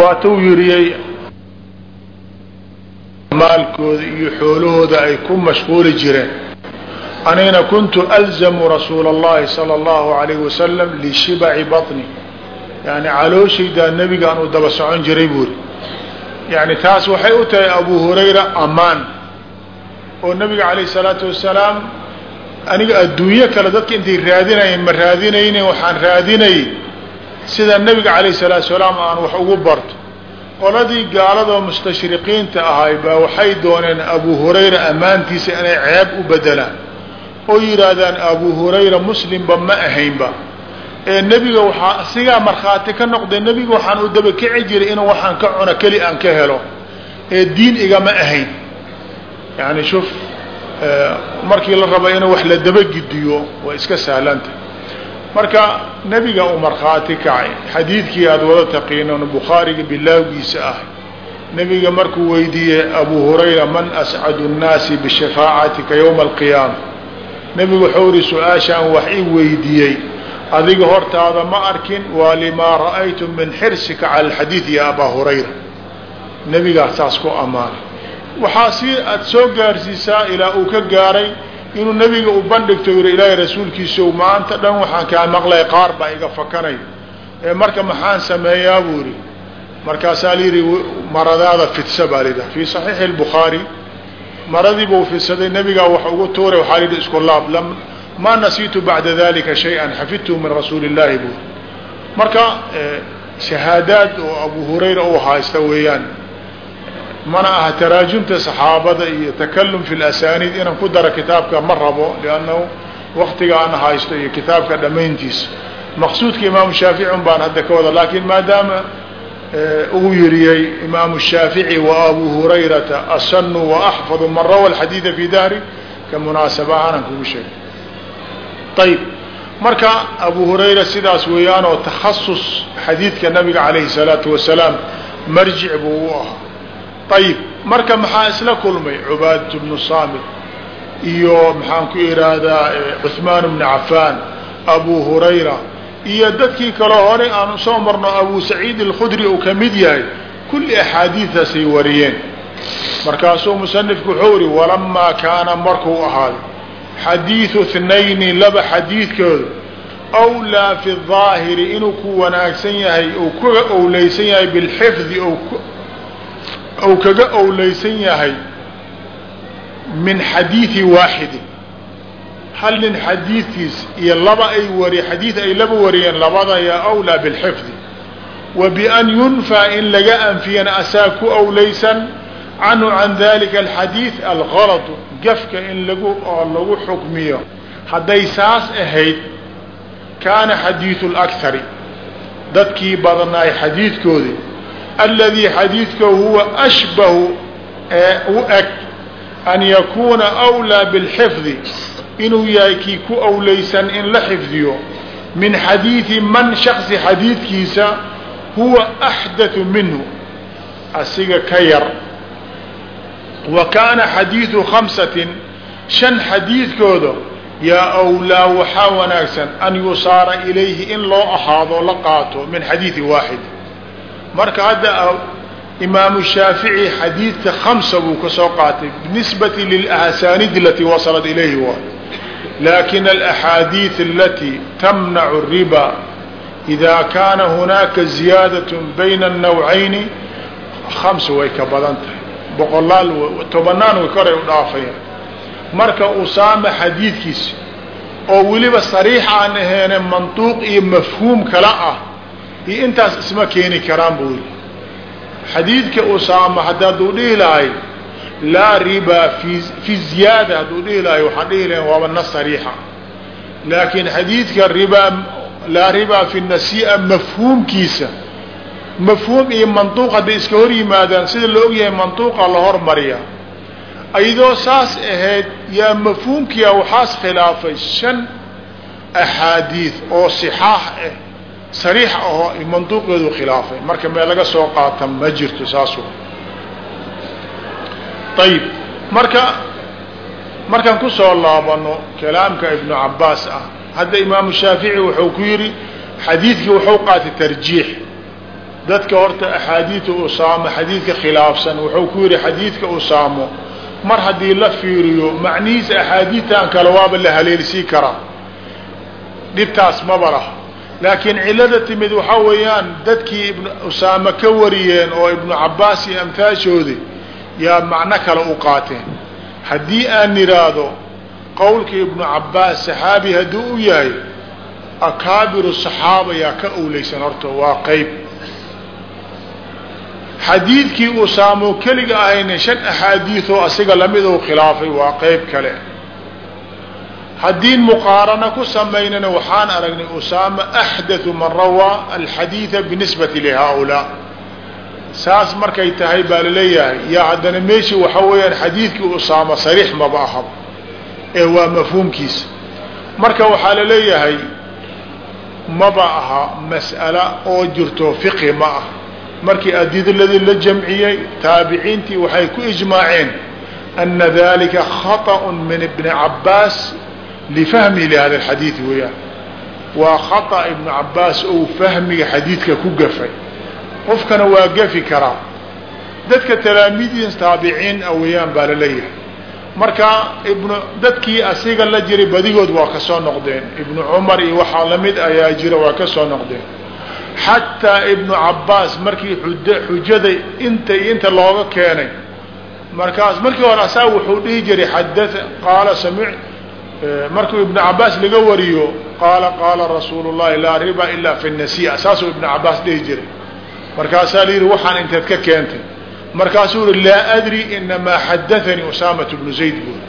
waatuu yiriyey maalkooda iyo xoolahooda ay ku mashquuli jireen anina kuntu alzamu rasuula اllahi salى اllahu alayh wasalam lishibaci baطni yani calooshaydaa nebigaan uu daba socon jiray buuri yani taas waxay u tahay abu hurayra amaan oo nabiga alayh الsalaatu wasalaam aniga adduunyo kale dadka intay raadinayeen ma raadinayne waxaan raadinayay sida nebiga alayh الsalaatu salaam aan wax ugu barto. Qoladii gaaladoo mustashriqiinta ahay baa waxay dooneen abu hurayra ammaantiisa inay ceeb u bedelaan oo yidhaahdaan abu hurayra muslimba ma ahaynba. Ee nebiga waxaa asigaa markhaati ka noqday nebiga waxaan u dabakici jiray inuu waxaan ka cuno keli aan ka helo. Ee diin igama ahayn. Yani shuf markii la raba inuu wax la dabagidiyo way iska sahlanta marka nebiga uu markhaati kacay. Xadiidkii aada wada taqiinon bukhaariga bilaawgiisa ah. Nebiga markuu weydiiyey abu hurayra man ascadu nnaasi bishafaacatika yowma alqiyaama? Nebigu wuxuu ihi su'aashaan wax i weydiiyey. Adiga hortaada ma arkin waa limaa ra'aytu min xirsika cala alxadiid ya abaa hurayra. Nebigaa saas ku ammaanay. Waxaa si aada soo gaarsiisaa ilaa uu ka gaaray inuu nebiga u bandhigto yidhi ilaahay rasuulkiisow maanta dhan waxaan kaa maqlay qaar baa iga fakanay. Ee marka maxaan sameeyaa buu yidhi markaasaa layidhi maradaada fidsa baa layidhaha fii saxiixi albukhaari maradii buu fidsaday nebigaa wax ugu tuuray waxaa layidhi isku laab maa nasiitu bacda dalika shay-an xafidtuhu min rasuuli illahi buu marka shahaadaad oo abu hurayra uu haysta weeyaan mana aha taraajumta saxaabada iyo takalum fi lasaniid inaan ku daro kitaabka ma rabo liannahu waktiga aan haysto iyo kitaabka dhammayntiisa. Maqsuudka imaamu shaafici un baan hadda ka wada laakiin maadaama uu yiriyey imaamu shaafici wa abu hurayrata asanu wa axfadu man rawa alxadiida fi dahri ka munaasaba ahaanaan kugu sheegay ayib marka abu hurayra sidaas weeyaan oo takhasus xadiidka nabiga calayhi salaatu wasalaam marjic buu u ahaa ayib marka maxaa isla kulmay cubaadat bnu saamit iyo maxaan ku ihahdaa cuثmaan bnu cafaan abu hurayra iyo dadkii kaloo hore aanu soo marno abu saciid alkhudri uu ka mid yahay kulli axaadiidaasay wariyeen. Markaasuu musanifku wuxuu ihi walamaa kaana markuu ahaaday xadiidu thnayni laba xadiidkooda awlaa fi daahiri inuu ku wanaagsan yahay ou kaga owleysan yahay bilxifdi ou kaga owleysan yahay min xadiidi waaxidin hal nin xadiidkiis iyo laba ay wari xadiid ay laba wariyeen labada yaa awlaa bilxifdi. Wa bian yunfaa in laga anfiyana asaa ku owleysan canhu can dalika alxadiid algalatu gafka in lagu oo lagu xukmiyo. Hadday saas ahayd kaana xadiidu lakhari dadkii badanaay xadiidkoodii aladii xadiidka huwa ashbahu ee u eg an yakuuna awlaa bilxifdi inuu yahay kii ku owleysan in la xifdiyo min xadiidi man shaksi xadiidkiisa huwa axdathu minhu asiga ka yar wa kaana xadiidu khamsatin shan xadiidkooda yaa awlaa waxaa wanaagsan an yusaara ilayhi in loo ahaado la qaato min xadiidi waaxid marka hadda imaamu shaafici xadiidka hamsa buu ka soo qaatay binisbati lilasaaniid alatii wasalat ilayhi waay lakin alaxaadiid alatii tamnacu الriba ida kaana hunaaka ziyaadaة bayna الnawcayni hamsa way ka badan tahay boqolaal tobanaan way koray u dhaafayaan marka usaama xadiidkiisa oo weliba sariix aan aheene mantuuq iyo mafhuum kala ah iyo intaas isma keeni karaan buu yidhi. Xadiidka usaama hadda hadduu dhihi lahay laa riba fi fi ziyaada hadduu dhihi lahay waxaan dhihi lahayn waaba nas sariixa. Laakiin xadiidka riba laa riba fi nasii'a mafhuumkiisa mafhuum iyo mantuuq hadday iska hor yimaadaan sida la ogyahay mantuuqa la hormariya ayadoo saas ahayd yaa mafhuumkiia waxaas khilaafay shan axaadiid oo sixaax ah sariix ahoo manduuqeedu khilaafay. Marka meel laga soo qaata ma jirto saasu ayib marka markaan ku soo laabano kalaamka ibnu cabaas ah hadda imaamu shaafici wuxuu ku yidhi xadiidkii wuxuu qaatay tarjiix. Dadka horta axaadiida usaamo xadiidka khilaafsan wuxuu ku yidhi xadiidka usaamo mar haddii la fiiriyo macnihiisa axaadiidtan kale waaba la haleelsii karaa dhibtaas maba lah laakiin cilada timid waxaa weeyaan dadkii ibn usaame ka wariyeen oo ibnu cabaas iyo amhaashoodi yaa macno kale u qaateen. Haddii aan nidhaahdo qowlka ibnu cabaas saxaabi hadduu u yahay akaabiru saxaaba yaa ka owleysan horta waa qeyb. Xadiidkii usaamo keliga ahayna shan axaadiioo asiga la mid ou khilaafay waa qeyb kale haddii muqaarano ku samaynana waxaan aragnay usaama axdathu man rawaa alxadiida binisbati lihaa-ulaa. Saas markay tahay baa la leeyahay yaa haddana meeshii waxa weeyaan xadiidkii usaama sariix maba ahab ee waa mafhuumkiisa marka waxaa la leeyahay maba aha mas'ala oo jirto fiqhi ma ah. Markii adiladii la jamciyey taabiciintii waxay ku ijmaaceen ana dalika khaطأ min ibni cabaas lifahmihi lihada alxadiid weeyaan waa khata ibnu cabaas ou fahmiga xadiidka ku gafay qofkana waa gafi karaa dadka talaamiidiin taabiciin a weeyaan baa la leeyahay marka ibnu dadkii asiga la jiray badigood waa ka soo noqdeen ibnu cumar iyo waxaa la mid ayaa jira waa ka soo noqdeen xataa ibnu cabaas markii xujada inta iyo inta looga keenay markaas markii hore asaa wuxuu dhihi jiray xadaa qaala sami markuu ibnu cabaas laga wariyo qaala qaala rasuulu llahi laa riba ilaa fi nasiya saasuu ibnu cabaas dhihi jiray. Markaasaa layidhi waxaan inteed ka keentay. Markaasuu yihi laa adri inamaa xadaanii usaamatu bnu zayd buuri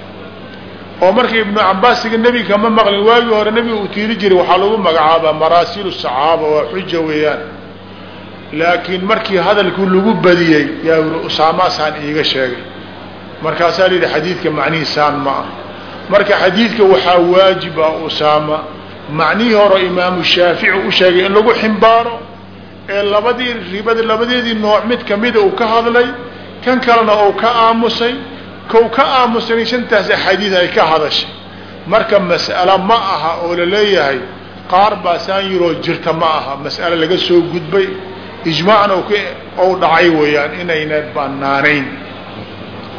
oo marka ibnu cabaasiga nebiga kama maqlin waagii hore nebiga uu tiiri jiray waxaa lagu magacaabaa maraasilu saxaaba waa xuja weeyaan. Laakiin markii hadalkii lagu badiyey yaa yihi usaamaasaan iiga sheegay. Markaasaa layidhi xadiidka macnihiisaan ma ah marka xadiidka waxaa waajiba usaama macnihii hore imaamu shaafici u sheegay in lagu ximbaaro ee labadii ribada labadeedii nooc mid kamida uu ka hadlay kan kalena uu ka aamusay kow ka aamusay shantaas axaadiid ay ka hadashay. Marka mas'alo ma aha oo la leeyahay qaar baa saan yiroo jirta ma aha. Mas'alo laga soo gudbay ijmaacna ou dhacay weeyaan inayna banaanayn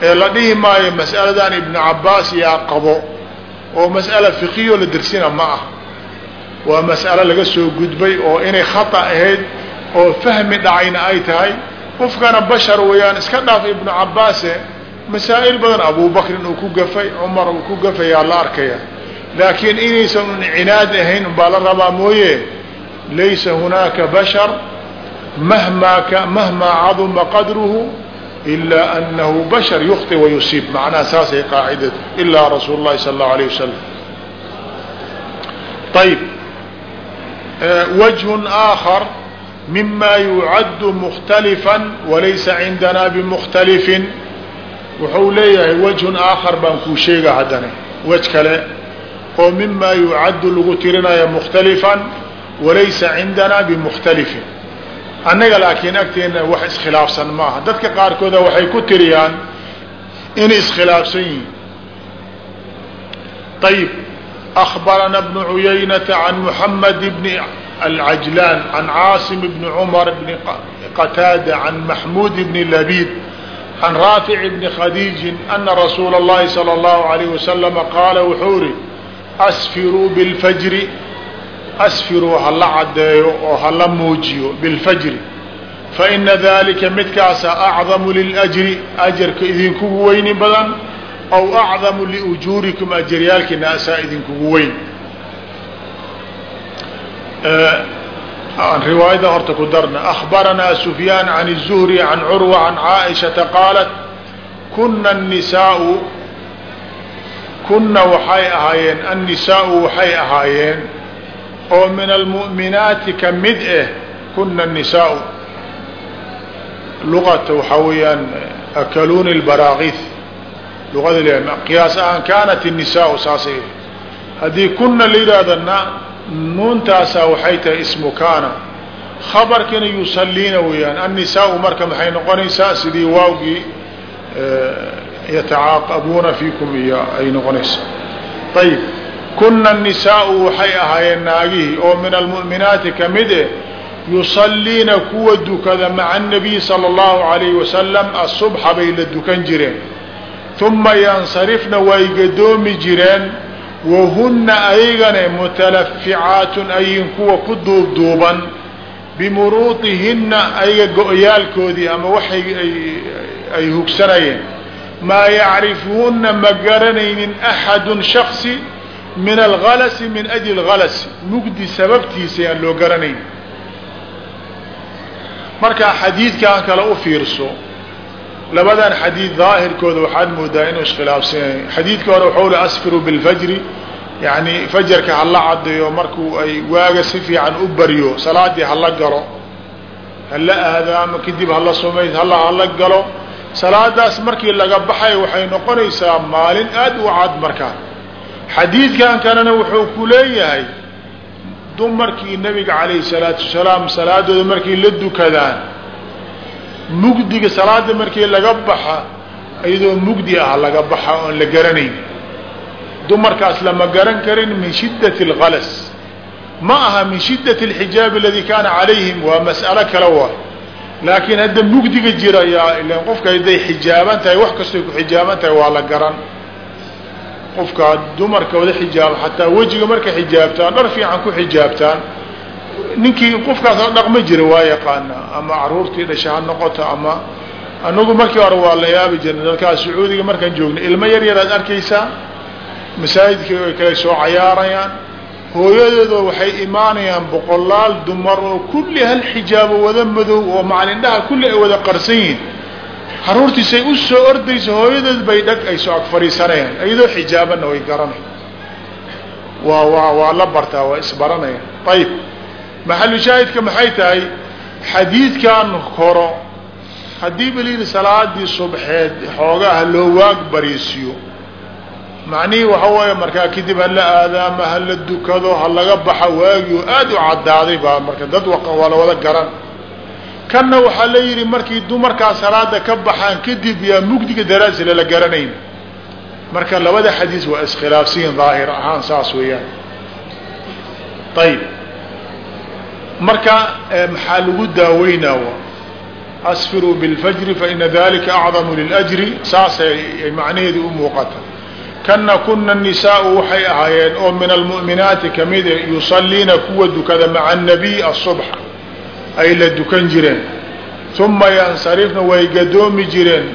ee la dhihi maayo mas'aladan ibnu cabaas yaa qabo oo mas'ala fiqiyo la dersina ma ah. Waa mas'alo laga soo gudbay oo inay khata ahayd oo fahmi dhacayna ay tahay. Qofkana bashar weeyaan iska dhaaf ibnu cabaase masaa'il badan abubakrin uu ku gafay cumar uu ku gafayaa la arkaya laakiin inaysan un cinaad ahayn umbaa la rabaa mooye laysa hunaaka bashar mahmaa mahmaa caduma qadruhu ilaa anahu bashar yukhti wayusiib macnaha saasay qaacidadu ilaa rasuul llahi sala allahu alayh wasalam ayb wajhun aakhar mima yucaddu mukhtalifan walaysa cindana bimukhtalifin wuxuu leeyahay wajhun aakhar baan kuu sheega haddana wej kale oo mima yucaddu lagu tirinaya mukhtalifan walaysa cindana bimukhtalifin annaga laakiin agteena wax iskhilaafsan maaha dadka qaarkooda waxay ku tiriyaan inay iskhilaafsan yihiin ayib أخbarana بن عuyaynةa عan محamed بn العجلان عan cاaصم بn cmر بn qتاadة عan محmوd بn لبيd عan rاafiع بn khadيiجi أna rasuula الlahi slى الlaهu عalيه وasلم qaala wuxuu ri asfiruu bاlfjri asfiruu hala caddeeyo oo hala muujiyo bilfajri. Fa ina daalika midkaasa acdamu liljri ajarka idinkugu weyni badan aw acdamu liujuurikum ajaryaalkiina asaa idinkugu weyn. Riwaayada horta ku darna. Akhbaranaa sufyaan can الzuhri can curwa can caaishata qaalat kuna nisaau kuna waxay ahaayeen annisaau waxay ahaayeen oo min almu'minaati ka mid eh, ah kuna nisaau. Luqata waxaa weeyaan akaluuni lbaraakiif luqada qiyaas ahaan kaanat الnisaau saasay. Haddii kuna la yidhahdana nuuntaasaa waxay tahay ismu kaana. Khabarkina yusaliina weeyaan annisaau marka maxay noqonaysaa? Sidii waawgii eh, yatacaaqabuuna fiikum iyo ay noqonaysaa. Ayb kuna nisaau waxay ahaayeen naagihii oo min almu'minaati ka mid eh yusalliina kuwa dukada maca annabiy sala allahu calayhi wasalam asubxa bay la dukan jireen. Uma yansarifna way gadoomi jireen wa hunna ayagane mutalaficaatun ayin kuwa ku duubduuban bimuruudihinna ayaga go'yaalkoodii ama waxay ay hugsanayeen. Maa yacrifuunna ma garanaynin axadun shaksi min algalasi min ajli اlgalasi mugdi sababtiisa aan loo garanayn. Markaa xadiidkan kale u fiirso labadan xadiid daahirkooda waxaad moodaa inuu iskhilaafsan yahay. Xadiidka hore waxau li asfiru bilfajri yani fajarka hala cadeeyo markuu ay waaga si fiican u baryo salaadii hala galo hala aadaamo kadib hala sumays hala hala galo. Salaadaas markii laga baxay waxay noqonaysaa maalin aad u cad markaa xadiidkan kalena wuxuu ku leeyahay dumarkii nabiga calayhi salaatu wasalaam salaadooda markay la dukadaan mugdiga salaada markii laga baxa iyadoo mugdi ah laga baxa oon la garanayn. Dumarkaas lama garan karin min shiddati algalas ma aha min shiddati alxijaabi aladii kaana calayhim waa mas'alo kale waay laakiin hadda mugdiga jira yaa ilan qofka hadday xijaaban tahay wax kastoy ku xijaaban tahay waa la garan qofka dumarka wada xijaaba xataa wejiga markay xijaabtaan dhar fiican ku xijaabtaan ninkii qofkaas dhaqma jira waa yaqaanaa ama caruurtii dhasha ha noqoto ama anagu markii hore waa la yaabi jirnay dadkaas sacuudiga markaan joognay ilmo yar yaraad arkaysaa masaajidkii ay kale soo cayaarayaan hooyadeedo waxay imaanayaan boqolaal dumar oo kulli hal xijaabo wada madow oo macalindhaha kulli ay wada qarsan yihiin caruurtiisay u soo ordayso hooyadeed bay dhag ay soo ag fadhiisanayaan iyadoo xijaabana way garanay waa waa waa la bartaa waa isbaranayaan. Ayib maxalu shaahidka maxay tahay? Xadiidkan horo haddii baliidi salaadii subxeed xoogaha loo waag bariisiyo macnihii waxa weeye markaa kadib hala aadaama hala dukado ha laga baxa waagi oo aada u caddaaday baa marka dad waa la wada garan kanna waxaa la yidhi markii dumarkaa salaada ka baxaan kadib yaa mugdiga daraasi lala garanayn. Marka labada xadiis waa iskhilaafsiyin daahir ahaan saas weeyaan. Ayib marka maxaa lagu daaweynaa asfiruu bilfajri faina dalika acdamu liljri saasay macnaheedu u muuqata. Kana kuna nisaau waxay ahaayeen oo min almu'minaati kamida yusaliina kuwa dukada maca anabiy asubxa ay la dukan jireen. Uma yansarifna way gadoomi jireen.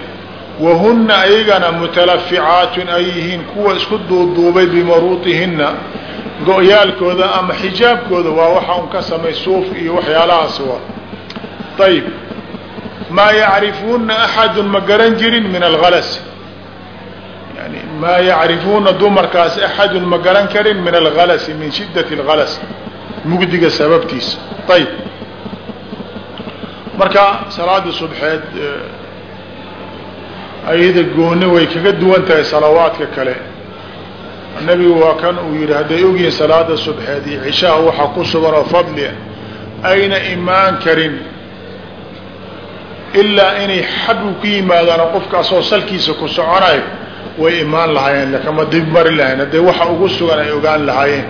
Wahuna ayagana mutalaficaatun ay yihiin kuwa isku duuduubay bimaruuطihina go-yaalkooda ama xijaabkooda waa waxa un ka samay suuf iyo waxyaalahaas waa. Ayib maa yacrifuuna axadu ma garan jirin min algalas yani maa yacrifuuna dumarkaas axadun ma garan karin min algalasi min shiddati algalas mugdiga sababtiisa. Ayib marka salaada subxeed ayada gooni way kaga duwan tahay salawaadka kale. Nebigu waa kan uu yidhi hadday ogyihiin salaada subxeed iyo cishaha waxaa ku sugan oo fadlia ayna imaan karin ilaa inay xaggu ku yimaadaan qofkaasoo salkiisa ku soconayo way imaan lahaayeen lakama dib mari lahayn. Hadday waxa ugu sugan ay ogaan lahaayeen.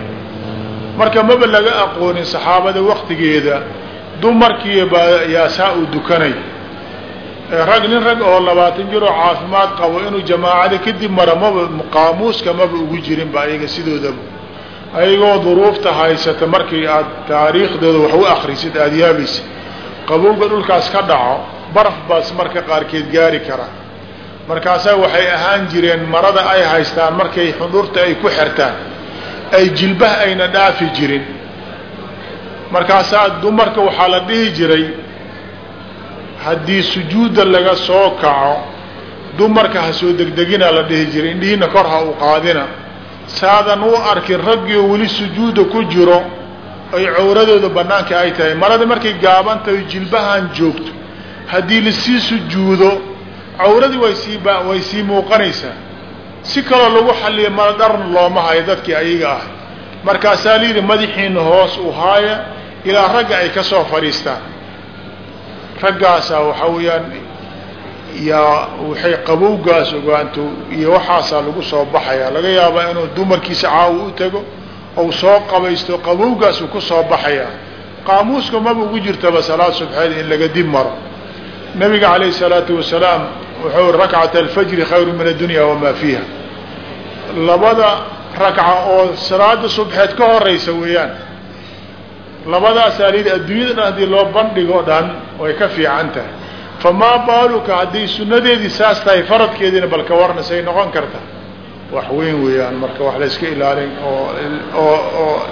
Marka maba laga aqoonin saxaabada waktigeeda dumarkii baa yaasaa uu dukanay. Rag nin rag oo labaatan jir oo caafimaad qabo inuu jamaacada kadib mara maba qaamuuska maba ugu jirinba ayaga sidoodaba ayagoo duruufta haysata markii aad taariikhdooda wax u akrisid aada yaabaysid. Qabowga dhulkaas ka dhaco baraf baas marka qaarkeed gaari kara. Markaasaa waxay ahaan jireen marada ay haystaan markay xundurta ay ku xirtaan. Ay jilbaha ayna dhaafi jirin markaasaa dumarka waxaa la dhihi jiray haddii sujuudda laga soo kaco dumarka ha soo degdegina la dhihi jiray. Indhihiina kor ha u qaadina. Saadan u arkin raggioo weli sujuudda ku jiro ay cawradooda bannaanka ay tahay. Marada markay gaaban tahay jilbahan joogto haddii la sii sujuudo cawradii way sii way sii muuqanaysaa. Si kaloo lagu xalliya mara dharna looma hayo dadkii ayaga ah. Markaasaa layidhi madaxiina hoos u haaya ilaa ragga ay ka soo fadhiistaan. Raggaasaa waxaa weeyaan yaa waxay qabowgaas ogaanto iyo waxaasaa lagu soo baxayaa. Laga yaabaa inuu dumarkiisa caawa u tago ou soo qabaysto qabowgaasuu ku soo baxayaa. Qaamuuska maba ugu jirtaba salaad subxeed in laga dib maro. Nabiga calayh salaatu wasalaam wuxuu rakcat alfajri khayru min addunya wamaa fiiha. Labada rakca oo salaada subxeed ka horeysa weeyaan labadaasaa layidhi adduunyada dhan haddii loo bandhigo dhan way ka fiican tahay famaa baaluka hadday sunnadeedii saas tahay faradkeediina bal ka warna say noqon karta. Wax weyn weeyaan marka wax layska ilaalin oo oo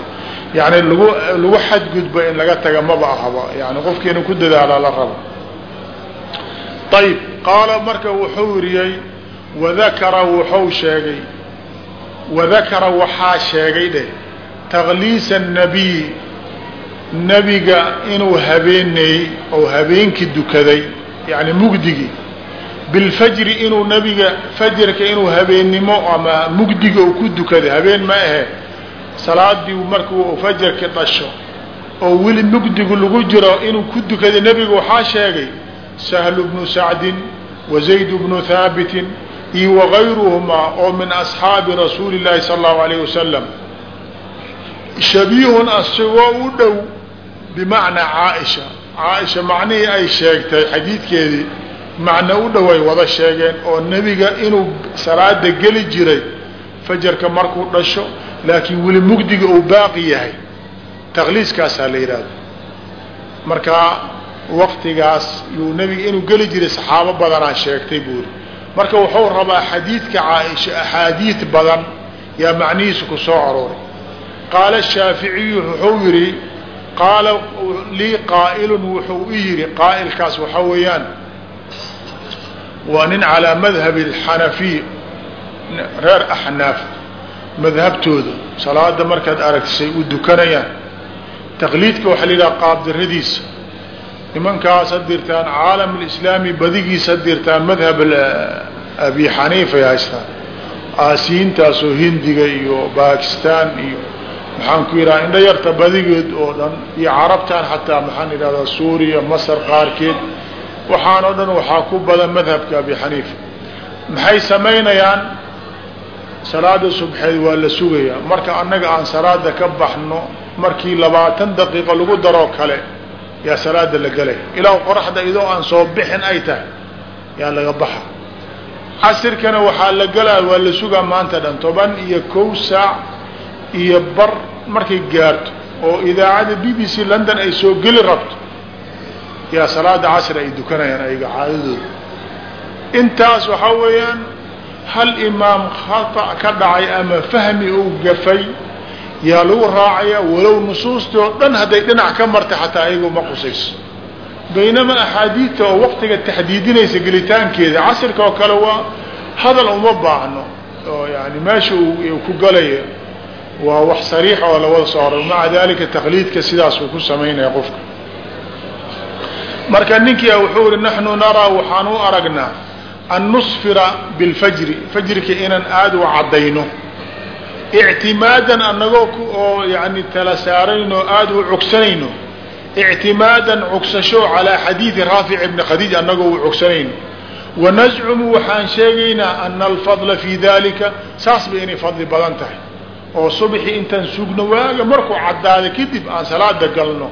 yani lagu lagu xadgudbo in laga taga maba ahaba. Yani qofkiina ku dadaalaa la rabo. Ayib qaala marka wuxuu iriyey wadakara wuxuu sheegay wadakara waxaa sheegay dheh takliisa الnabiy nebiga inuu habeenayey oo habeenkii dukaday yani mugdigii. Bilfajri inuu nebiga fajrka inuu habeennimo ama mugdiga uu ku dukaday habeen ma ahe salaadii markuu fajarki dhasho oo weli mugdigu lagu jiro inuu ku dukaday nebiga waxaa sheegay sahlu bnu sacdin wa zayd bnu haabitin iyo wagayruhumaa oo min asxaabi rasuuli اllahi sala allahu alayh wasalam shabiihun asigoo u dhow bimacnaa caaisha. Caaisha macnihii ay sheegtay xadiidkeedii macno u dhow ay wada sheegeen oo nebiga inuu salaada geli jiray fajarka markuu dhasho laakiin weli mugdiga uu baaqi yahay. Takliiskaasaa la yidhahda marka waktigaas yuu nebiga inuu geli jiray saxaabo badanaa sheegtay buuri marka wuxuu rabaa xadiidka caaisha axaadiid badan yaa macnihiisa ku soo arooray. Qaala shaaficiyu wuxuu yidhi qaala lii qaa'ilun wuxuu i yidhi qaa'ilkaas waxaa weeyaan waa nin calaa madhabi alxanafiy reer axnaaf madhabtooda. Salaada markaad aragtisay u dukanayaan. Taqliidka waxaa la yidhaha qaabdaradiisa nimankaas had dirtaan caalam alislaami badigiisa had dirtaan madhab abi xaniifay haystaan. Aasiyiintaasoo hindiga iyo bakistan iyo maxaan ku yidhaha indho yarta badigeed oo dhan iyo carabtan xataa maxaan idhahdaa suuriya masar qaarkeed waxaan oo dhan waxaa ku badan madhabka abi xaniifa. Maxay samaynayaan? Salaada subxeed waa la sugayaa. Marka annaga aan salaada ka baxno markii labaatan daqiiqo lagu daroo kale yaa salaada la gelaya ilaa qoraxda idoo aan soo bixin ay tahay yaa laga baxa. Casirkana waxaa la gelaya waa la sugaa maanta dhan toban iyo kow saac iyo bar markay gaarto oo idaacada b b c london ay soo geli rabto yaa salaada casr ay dukanayaan ayaga caadadooda. Intaas waxaa weeyaan hal imaam khata ka dhacay ama fahmi uu gafay yaa lagu raacaya walow nusuusta oo dhan hadday dhinac ka martay xataa ayaga ma qusayso. Baynama axaadiidta oo waqtiga taxdiidinaysa gelitaankeeda casirka oo kale waa hadal uma baahno oo yani meesha uu ku galaya waa wax sariix oo lawada soo horay maca dalika taqliidka sidaas uu ku samaynaya qofka. Marka ninkia wuxuu ihi naxnu naraa waxaan u aragnaa an nusfira bilfajri. Fajrika inaan aada u caddayno. Ictimaadan anagoo oo yani tala saarayno aada u cogsanayno. Ictimaadan cogsasho calaa xadiidi raafic ibni khadiij anagoo u cogsanayno. Wanazcumu waxaan sheegaynaa ana alfadla fii dalika saasba inay fadli badan tahay oo subxi intaan sugno waaga markuu caddaada kadib aan salaada galno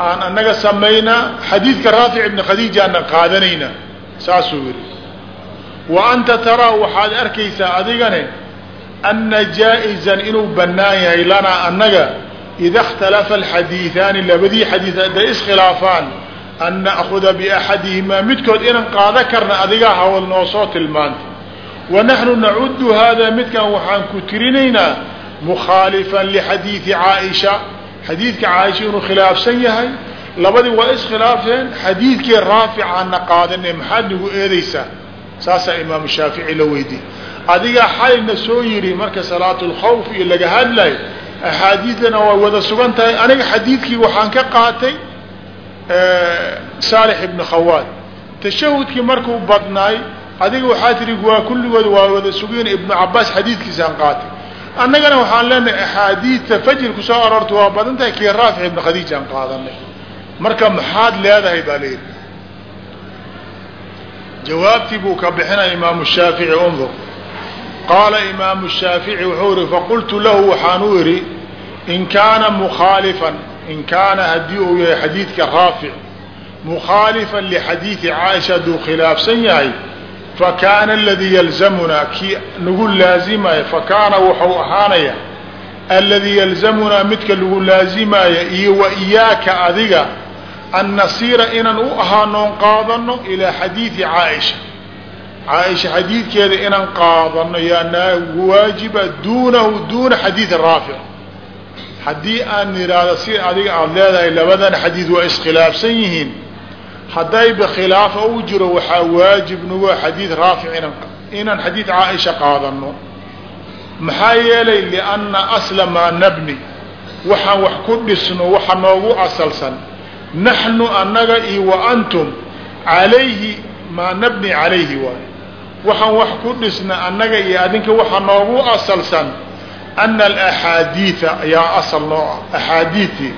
aan anaga samaynaa xadiidka raafic ibni khadiijaana qaadanaynaa saasuu yidhi. Wa anta taraa waxaad arkaysaa adigane ana jaa-izan inuu bannaan yahay lanaa annaga ida اkhtalafa alxadiiثaani labadii xadiid hadday iskhilaafaan an na'kuda biaxadihimaa midkood inaan qaada karna adigaa hawl noo soo tilmaantay wa naxnu nacudu hada midkan waxaan ku tirinaynaa mukhaalifan lixadiidi caaisha xadiidka caaisha inuu khilaafsan yahay labadii waa iskhilaafeen xadiidkii raaficaana qaadane maxaad nagu eedaysaa saasaa imaamu shaafici la weydiye adigaa xalayna soo yiri marka salaat lkhawf iyo laga hadlayo axaadiidana waa wada sugan tahay aniga xadiidkii waxaan ka qaatay saalix ibni khawaad tashahudkii markuu badnaay adiga waxaa tihi waa kulligood waa wada sugayn ibnu cabaas xadiidkiisaan qaatay annagana waxaan leenahay axaadiidta fajrku soo aroorta waa badan tahay kii raafic ibni khadiij aan qaadanay. Marka maxaad leedahay baa layidhi jawaabtii buu ka bixinaya imaamu shaafici undur. Qaala imaamu shaafici wuxuu ihi faqultu lahu waxaan u in kaana mukhaalifan in kaana haddii uu yahay xadiidka raafic mukhaalifan lixadiidi caaisha hadduu khilaafsan yahay fakaana aladii yalzamunaa kii nagu laazimaya fakaana wuxuu ahaanaya aladii yalzamunaa midka lagu laazimaya iyo wa iyaaka adiga an nasiira inaan u ahaanoon qaadano ilaa xadiidi caaisha. Caaisha xadiidkeeda inaan qaadano yaa naagu waajiba duunahu duuna xadiidi raafic haddii aan nidhaahdo si adiga aada leedahay labadan xadiid waa iskhilaafsan yihiin haddayba khilaafa u jiro waxaa waajib nagu xadiid raafic inaan inaan xadiid caaisha qaadano maxaa yeelay lianna asla maa nabni waxaan wax ku dhisno waxa noogu asalsan. Naxnu annaga iyo wa antum calayhi maa nabni calayhi waay. Waxaan wax ku dhisna annaga iyo adinka waxa noogu asalsan ana alaxaadiida ayaa asal noo ah axaadiidii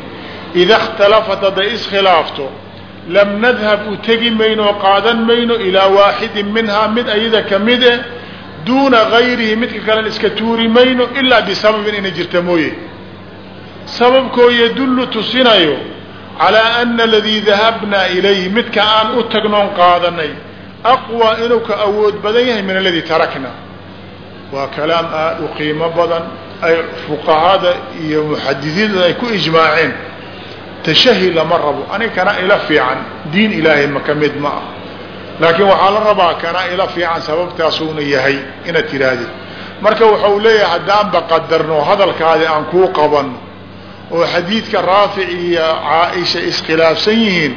ida اkhtalafat hadday iskhilaafto lam nadhab u tegi mayno oo qaadan mayno ilaa waaxidin minhaa mid ayada ka mid e duuna gayrihi midka kalen iska tuuri mayno ilaa bisababin inay jirta mooye sababkoo yadullu tusinayo calaa ana aladii dahabnaa ilayhi midka aan u tagnoon qaadanay aqwى inuu ka awood badan yahay min aladii tarakna waa kalaam aad u qiimo badan ay fuqahada iyo muxadisiinta ay ku ijmaaceen tashahi lama rabo. Aniga kana ila fiican. Diin ilaahay ma ka mid ma ah. Laakiin waxaa la rabaa kana ila fiican sababtaasuuna yahay inaad tidhaahdid marka wuxuu leeyahay haddaanba qadarno hadalkaadi aan kuu qabanno oo xadiidka raafic iyo caaisha iskhilaafsan yihiin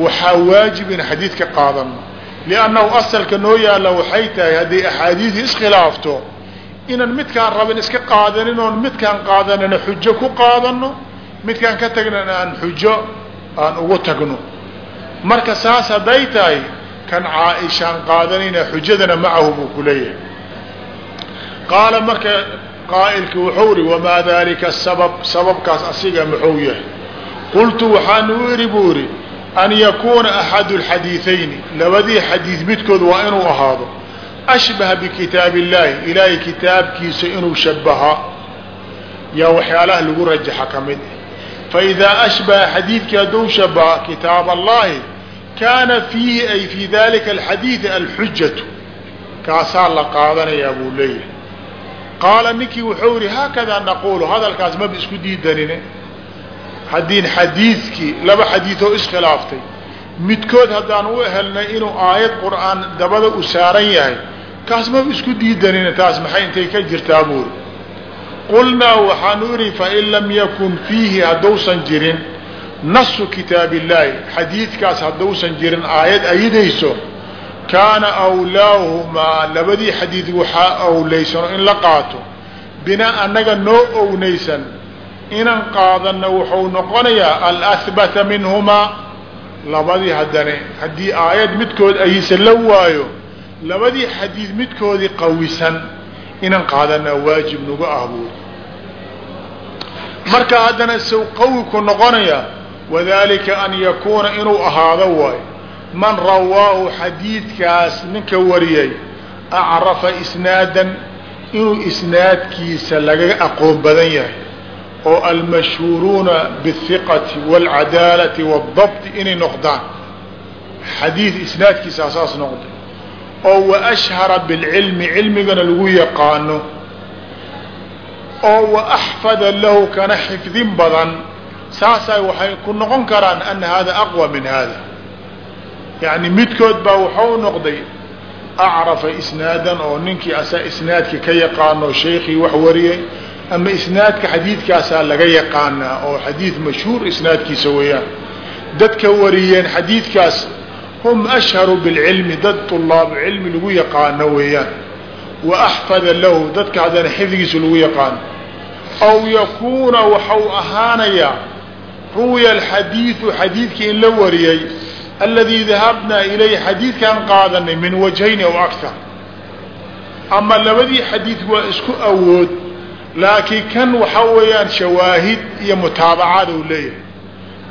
waxaa waajib in xadiidka qaadano liannahu asalka noo yaalla waxay tahay hadday axaadiidii iskhilaafto inaan midkaan rabin iska qaadanin oon midkaan qaadanana xujo ku qaadano midkaan ka tagnana aan xujo aan ugu tagno. Marka saas hadday tahay kan caaishaan qaadanayna xujadana macahu buu ku leeyahay. Qaala marka qaa'ilki wuxuu ri wamaa dalika sabab sababkaas asiga muxuu yahay? Qultu waxaanu idhi buu idhi an yakuuna axadu alxadiiثayni labadii xadiid midkood waa inuu ahaado. Ashbaha bikitaab illahi ilaahay kitaabkiisa inuu shabaha yaa waxyaalaha lagu rajaxa ka mid faidaa ashbaha xadiidkii hadduu shabaha kitaab allahi kaana fiihi ay fii dalika alxadiidi alxujatu kaasaa la qaadanayaa buu leeyahay qaala ninkii wuxuu yihi haakadaa naquulu hadalkaas maba isku diidanine haddiin xadiidkii laba xadiidoo iskhilaaftay midkood haddaan u helnay inuu aayad qur'aan dabada u saaran yahay kaas maba isku diidanine taas maxay intay ka jirtaa buuri qulnaa waxaanu idhi fain lam yakun fiihi hadduusan jirin nasu kitaab illaahi xadiidkaas hadduusan jirin aayad ayidayso kaana awlaahumaa labadii xadiid waxaa owlaysano in la qaato binaa annaga noo ownaysan inaan qaadanno wuxuu noqonayaa alahbata minhumaa labadii haddane haddii aayad midkood aysan la waayo labadii xadiid midkoodii qawisan inaan qaadanaa waajib nagu ah buuri marka haddana sow qawlku noqonaya wadalika an yakuuna inuu ahaado waayo man rawaahu xadiidkaas ninka wariyay acrafa isnaadan inuu isnaadkiisa laga aqoon badan yahay. Oo almashhuuruuna bihiqati wاlcadaalati wاdabti inay noqdaan. Xadiid isnaadkiisa asaas noqda oo waashhara bilcilmi cilmigana lagu yaqaano oo waaxfada lahu kana xifdin badan. Saasay waxay ku noqon karaan ana hada aqwa min hada yani midkood baa waxau noqday acrafa isnaadan oo ninkii asaa isnaadka ka yaqaano sheekii wax wariyay ama isnaadka xadiidkaasaa laga yaqaanaa oo xadiid mashhuur isnaadkiisa weeyaan. Dadka wariyeen xadiidkaas hum ashharu bilcilmi dad طulaabu cilmi lagu yaqaano weeyaan. Wa axfada lahu dadka haddana xifdigiisa lagu yaqaano. Aw yakuuna waxau ahaanayaa ruwiya alxadiidu xadiidkii in la wariyey aladii dahabnaa ilayh xadiidkaan qaadanay min wajhayni aw akar ama labadii xadiid waa isku awood laakiin kan waxaa weeyaan shawaahid iyo mutaabacaad uu leeyahay.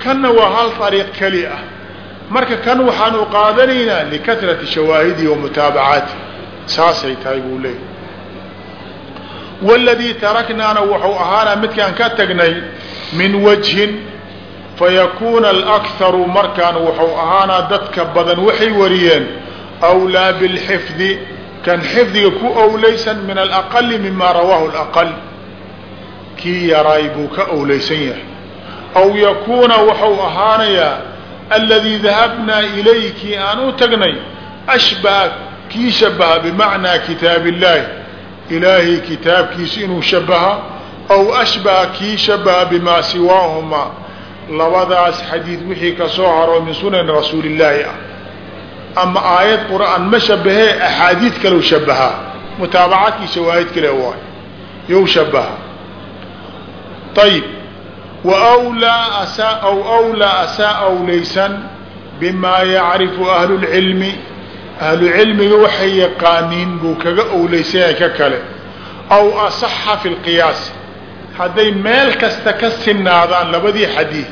Kanna waa hal ariiq keli ah marka kan waxaanu qaadanaynaa likatrati shawaahidi wa mutaabacaati. Saasay tahay buu leeyahay. Waladii taraknaana wuxuu ahaanaa midkaan ka tagnay min wajhin fayakuuna alakharu markaan wuxuu ahaanaa dadka badan waxay wariyeen awlaa bilxifdi kan xifdiga ku owlaysan min alaqali mima rawaahu alaqal kii yaraay buu ka owlaysan yahay. Aw yakuuna wuxuu ahaanayaa aladii dahabnaa ilayhi kii aan u tagnay ashbaha kii shabaha bimacnaa kitaab illaahi ilaahay kitaabkiisa inuu shabaha aw ashbaha kii shabaha bimaa siwaahumaa labadaas xadiid wixii ka soo haro min sunani rasuuli illaahi ah. Ama aayad qur'aan ma shabahee axaadiid kalau shabahaa mutaabacaadkii shawaahid kale waay you shabaha. Ayib aw awlaa asaa awlaysan bimaa yacrifu ahlu lcilmi ahlucilmiga waxay yaqaaniin buu kaga owlaysan yahay ka kale aw asaxa fi lqiyaas hadday meel kasta ka sinaadaan labadii xadiid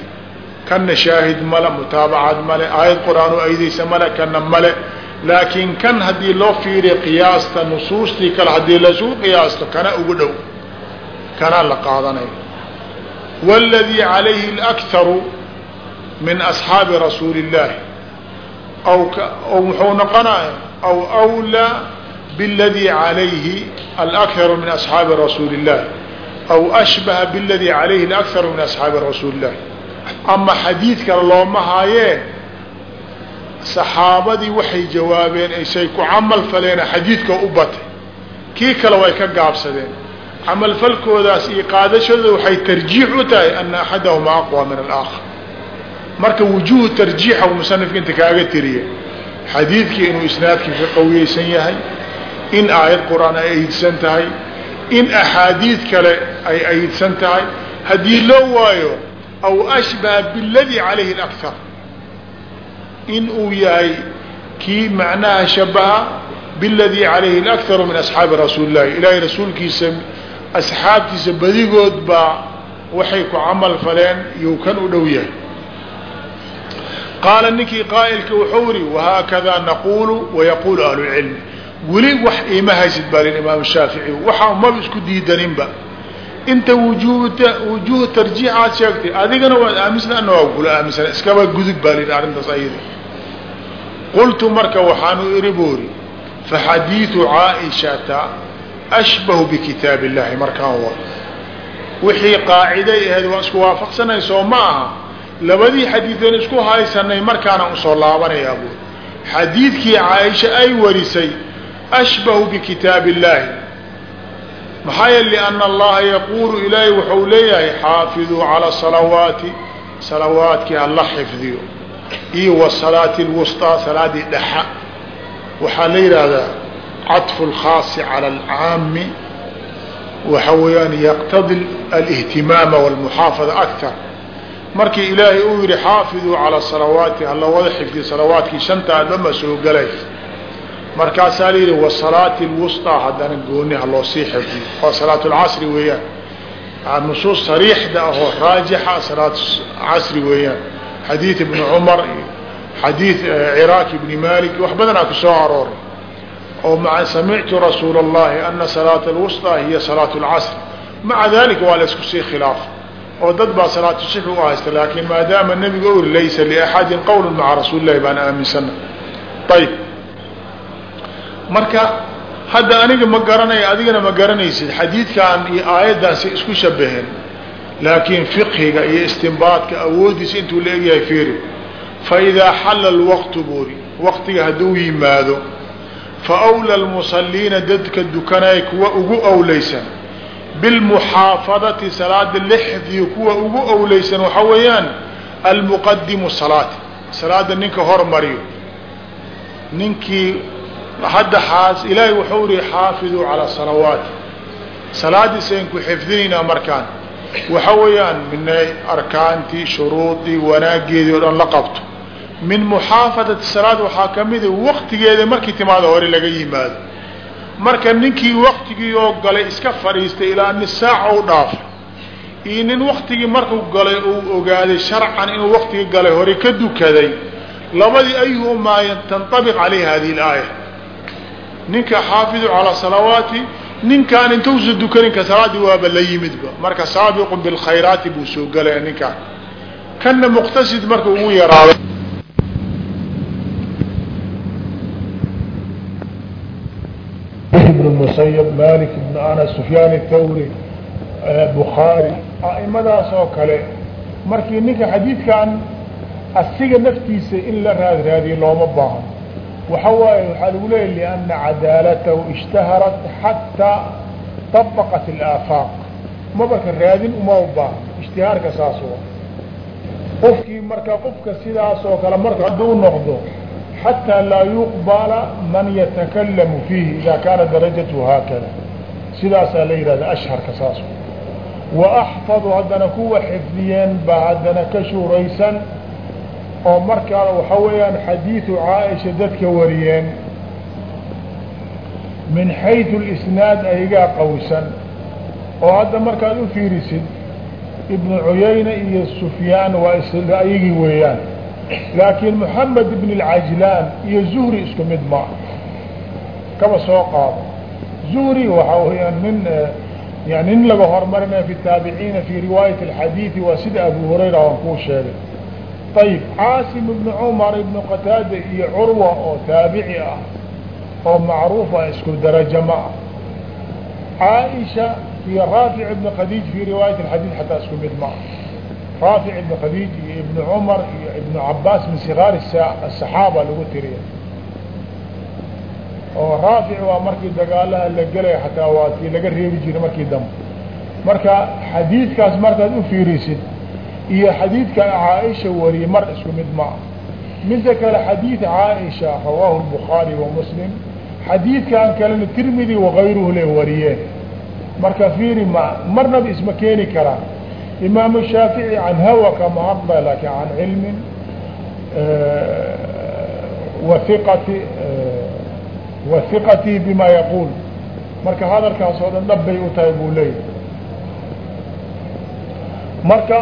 kanna shaahid male mutaabacad male aayad qur'aan u aydaysa male kana male laakiin kan haddii loo fiiriya qiyaasta nusuustii kale haddii lasuu qiyaasto kana ugu dhow kanaa la qaadanayo wاladii calayhi اlakharu min asxaabi rasuuli اllahi aw muxuu noqonaya aw أwlىa bاladii calayhi alakharu min asxaabi rasuuli اllahi aw ashbaha bاladii calayhi اlakharu min asxaabi rasuuli اllahi ama xadiid kale looma haayee saxaabadii waxay jawaabeen aysay ku camal faleena xadiidka u batay kii kale way ka gaabsadeen camalfalkoodaas iyo qaadashadooda waxay tarjiix u tahay ana axadahuma aqwa min alaakhar marka wujuuhu tarjiixa u musanifka inta kaaga tiriya xadiidkii inuu isnaadkii ka qawiyeysan yahay in aayad qur-aan ay aydsan tahay in axaadiid kale ay aydsan tahay haddii loo waayo aw ashbaha biladii calayhi اlakar in uu yahay kii macnaha shabaha biladii calayhi اlakharu min asxaabi rasuuli اllahi ilaahay rasuulkiisa asxaabtiisa badigood baa waxay ku camal faleen iyou kan u dhow yahay. Qaala ninkii qaa'ilka wuxuu iri wahaakada naqulu wayaquulu ahlu اlcilmi weli wax iima haysid baa limaam shaafici. Waxa maba isku diidaninba. Inta wujuuh tarjiix aad sheegtay adigana waad aaminsan ana waa kula aaminsan iskaba gudub baa lihi arrintaas ayada qultu marka waxaanu iri buuri faxadiidu caaishata ashbahu bikitaab illahi markaan wa wixii qaaciday ahayd waan isku waafaqsanay ma aha labadii xadiidan isku haysanay markaanaan u soo laabanayaa buuri xadiidkii caaisha ay warisay ashbahu bikitaab illahi maxaa yeele lianna allaha yaquulu ilaahay wuxuu leeyahay xaafiduu cala salawaati salawaadkii hala xifdiyo iyo wasalaati lwusطaa salaadii dhexa waxaa la yidhaahdaa caطfu اlkhaasi cala alcaami waxa weeyaan yaqtadi alihtimaama wاlmuxaafada aktar markii ilaahay uu yihi xaafiduu cala salawaati hala wada xifdiyo salawaadkii shantaa dhama soo galay markaasaa la yidhi wasalaati lwusطaa haddana gooniha loo sii xifdiyo waa salaat lcasri weeyaan nusuus sariixda ahoo raajixa salaat casri weeyaan xadiid ibni cumar iyo xadiid ciraaq ibni malik wax badanaa ku soo arooray oo maa samictu rasuula اllahi ana salaata alwusطaa hiya salaat اlcasr maca dalika waa la isku sii khilaaf oo dad baa salaatu sixi u haysta laakiin maadaama nebiga uri laysa liaxadin qowl maca rasuuli lahi baan aaminsana ayb marka hadda aniga ma garanaya adigana ma garanaysid xadiidkan iyo aayaddan si isku shabaheen laakiin fiqhiga iyo istinbaadka awoodiisa intuu la egyahay fiiri faidaa xalla lwaqtu buuri waqtiga hadduu yimaado fa awla almusaliina dadka dukanaya kuwa ugu owleysan bilmuxaafadati salaada la xifdiyo kuwa ugu owleysan waxaa weeyaan almuqadimu salaati salaada ninka hormariyo. Ninkii hadda xaas ilaahay wuxuu ihi xaafiduu calaa salawaati salaadiisayn ku xifdinaynaa markaan. Waxa weeyaan minay arkaantii shuruudii wanaageedii o dhan la qabto min muxaafadati salaad waxaa ka mida waktigeeda markii timaado hore laga yimaado. Marka ninkii waktigii oo galay iska fadhiistay ilaa saaca u dhaafay iyo nin waktigii markuu galay uu ogaaday sharcan inuu waktigii galay hore ka dukaday labadii ayuhumaa tanطabiq calayhi hadihi اlaaya ninka xaafidu calaa salawaati ninkaan intuusa dukaninka salaadii waaba la yimidba. Marka saabiqun bilkhayraati buu soo gelaya ninkaan. Kanna muqtasid marka ugu yaraado ibn musayab malik ibn anas sufyaan thawri bukhaari a'imadaas oo kale markii ninka xadiidkan asiga naftiisa in la raad looma baahan waxa waaye waxaa lagu leeya liana cadaalatahu ishtaharat xataa طabaqat اlaafaaq mabarka raadin uma baahan ishtihaarka saas qofkii marka qofka sidaas oo kale marka hadduu noqdo xatىa laa yuqbala man yatakalamu fiihi ida kaana darajatu haakada sidaasaa la yihahda ashharka saas wa axfadu haddana kuwa xifdiyeen baa haddana ka shuuraysan oo markaana waxa weeyaan xadiidu caaisha dadka wariyeen min xayثu اlisnaad ayagaa qawsan oo hadda markaad u fiirisid ibnu cuyayna iyo sufyaan waa ayagii weeyaan laakiin moxamed ibn اlcajlaan iyo zuhri isku mid ma kaba soo qaado zuhri waxaa weyaan nin yani nin laga hormarinaya fi taabiciina fi riwaayat اlxadiidi waa sida abu hurayra aan kuu sheegay ayib caasim ibnu cumar ibnu qataada iyo curwa oo taabici ah oo macruufa isku darajo ma ah caaisha iyo raafic ibn khadiij fi riwaayat اxadiid xataa isku mid ma ah raafic ibn khadiij iyo ibnu cumar iyo ibnu cabaas min sikaari asaxaaba lagu tiriya oo raafic waa markii dagaalaha la gelaya xataa waa kii laga reebi jiray markii dambe marka xadiidkaas markaad u fiirisid iyo xadiidka caaisha wariyey mar isku mid ma ah midda kale xadiid caaisha rawaahu الbukhaari wa xadiidkan kalena tirmidi wakayruhu le wariyeen marka fiiri ma marnaba isma keeni karaan imaamu shaafici can hawa kama hadla laakin can cilmin waiqati wahiqatihi bima yaquul marka hadalkaas oo dhan dhab bay u tahay buu leeyahy marka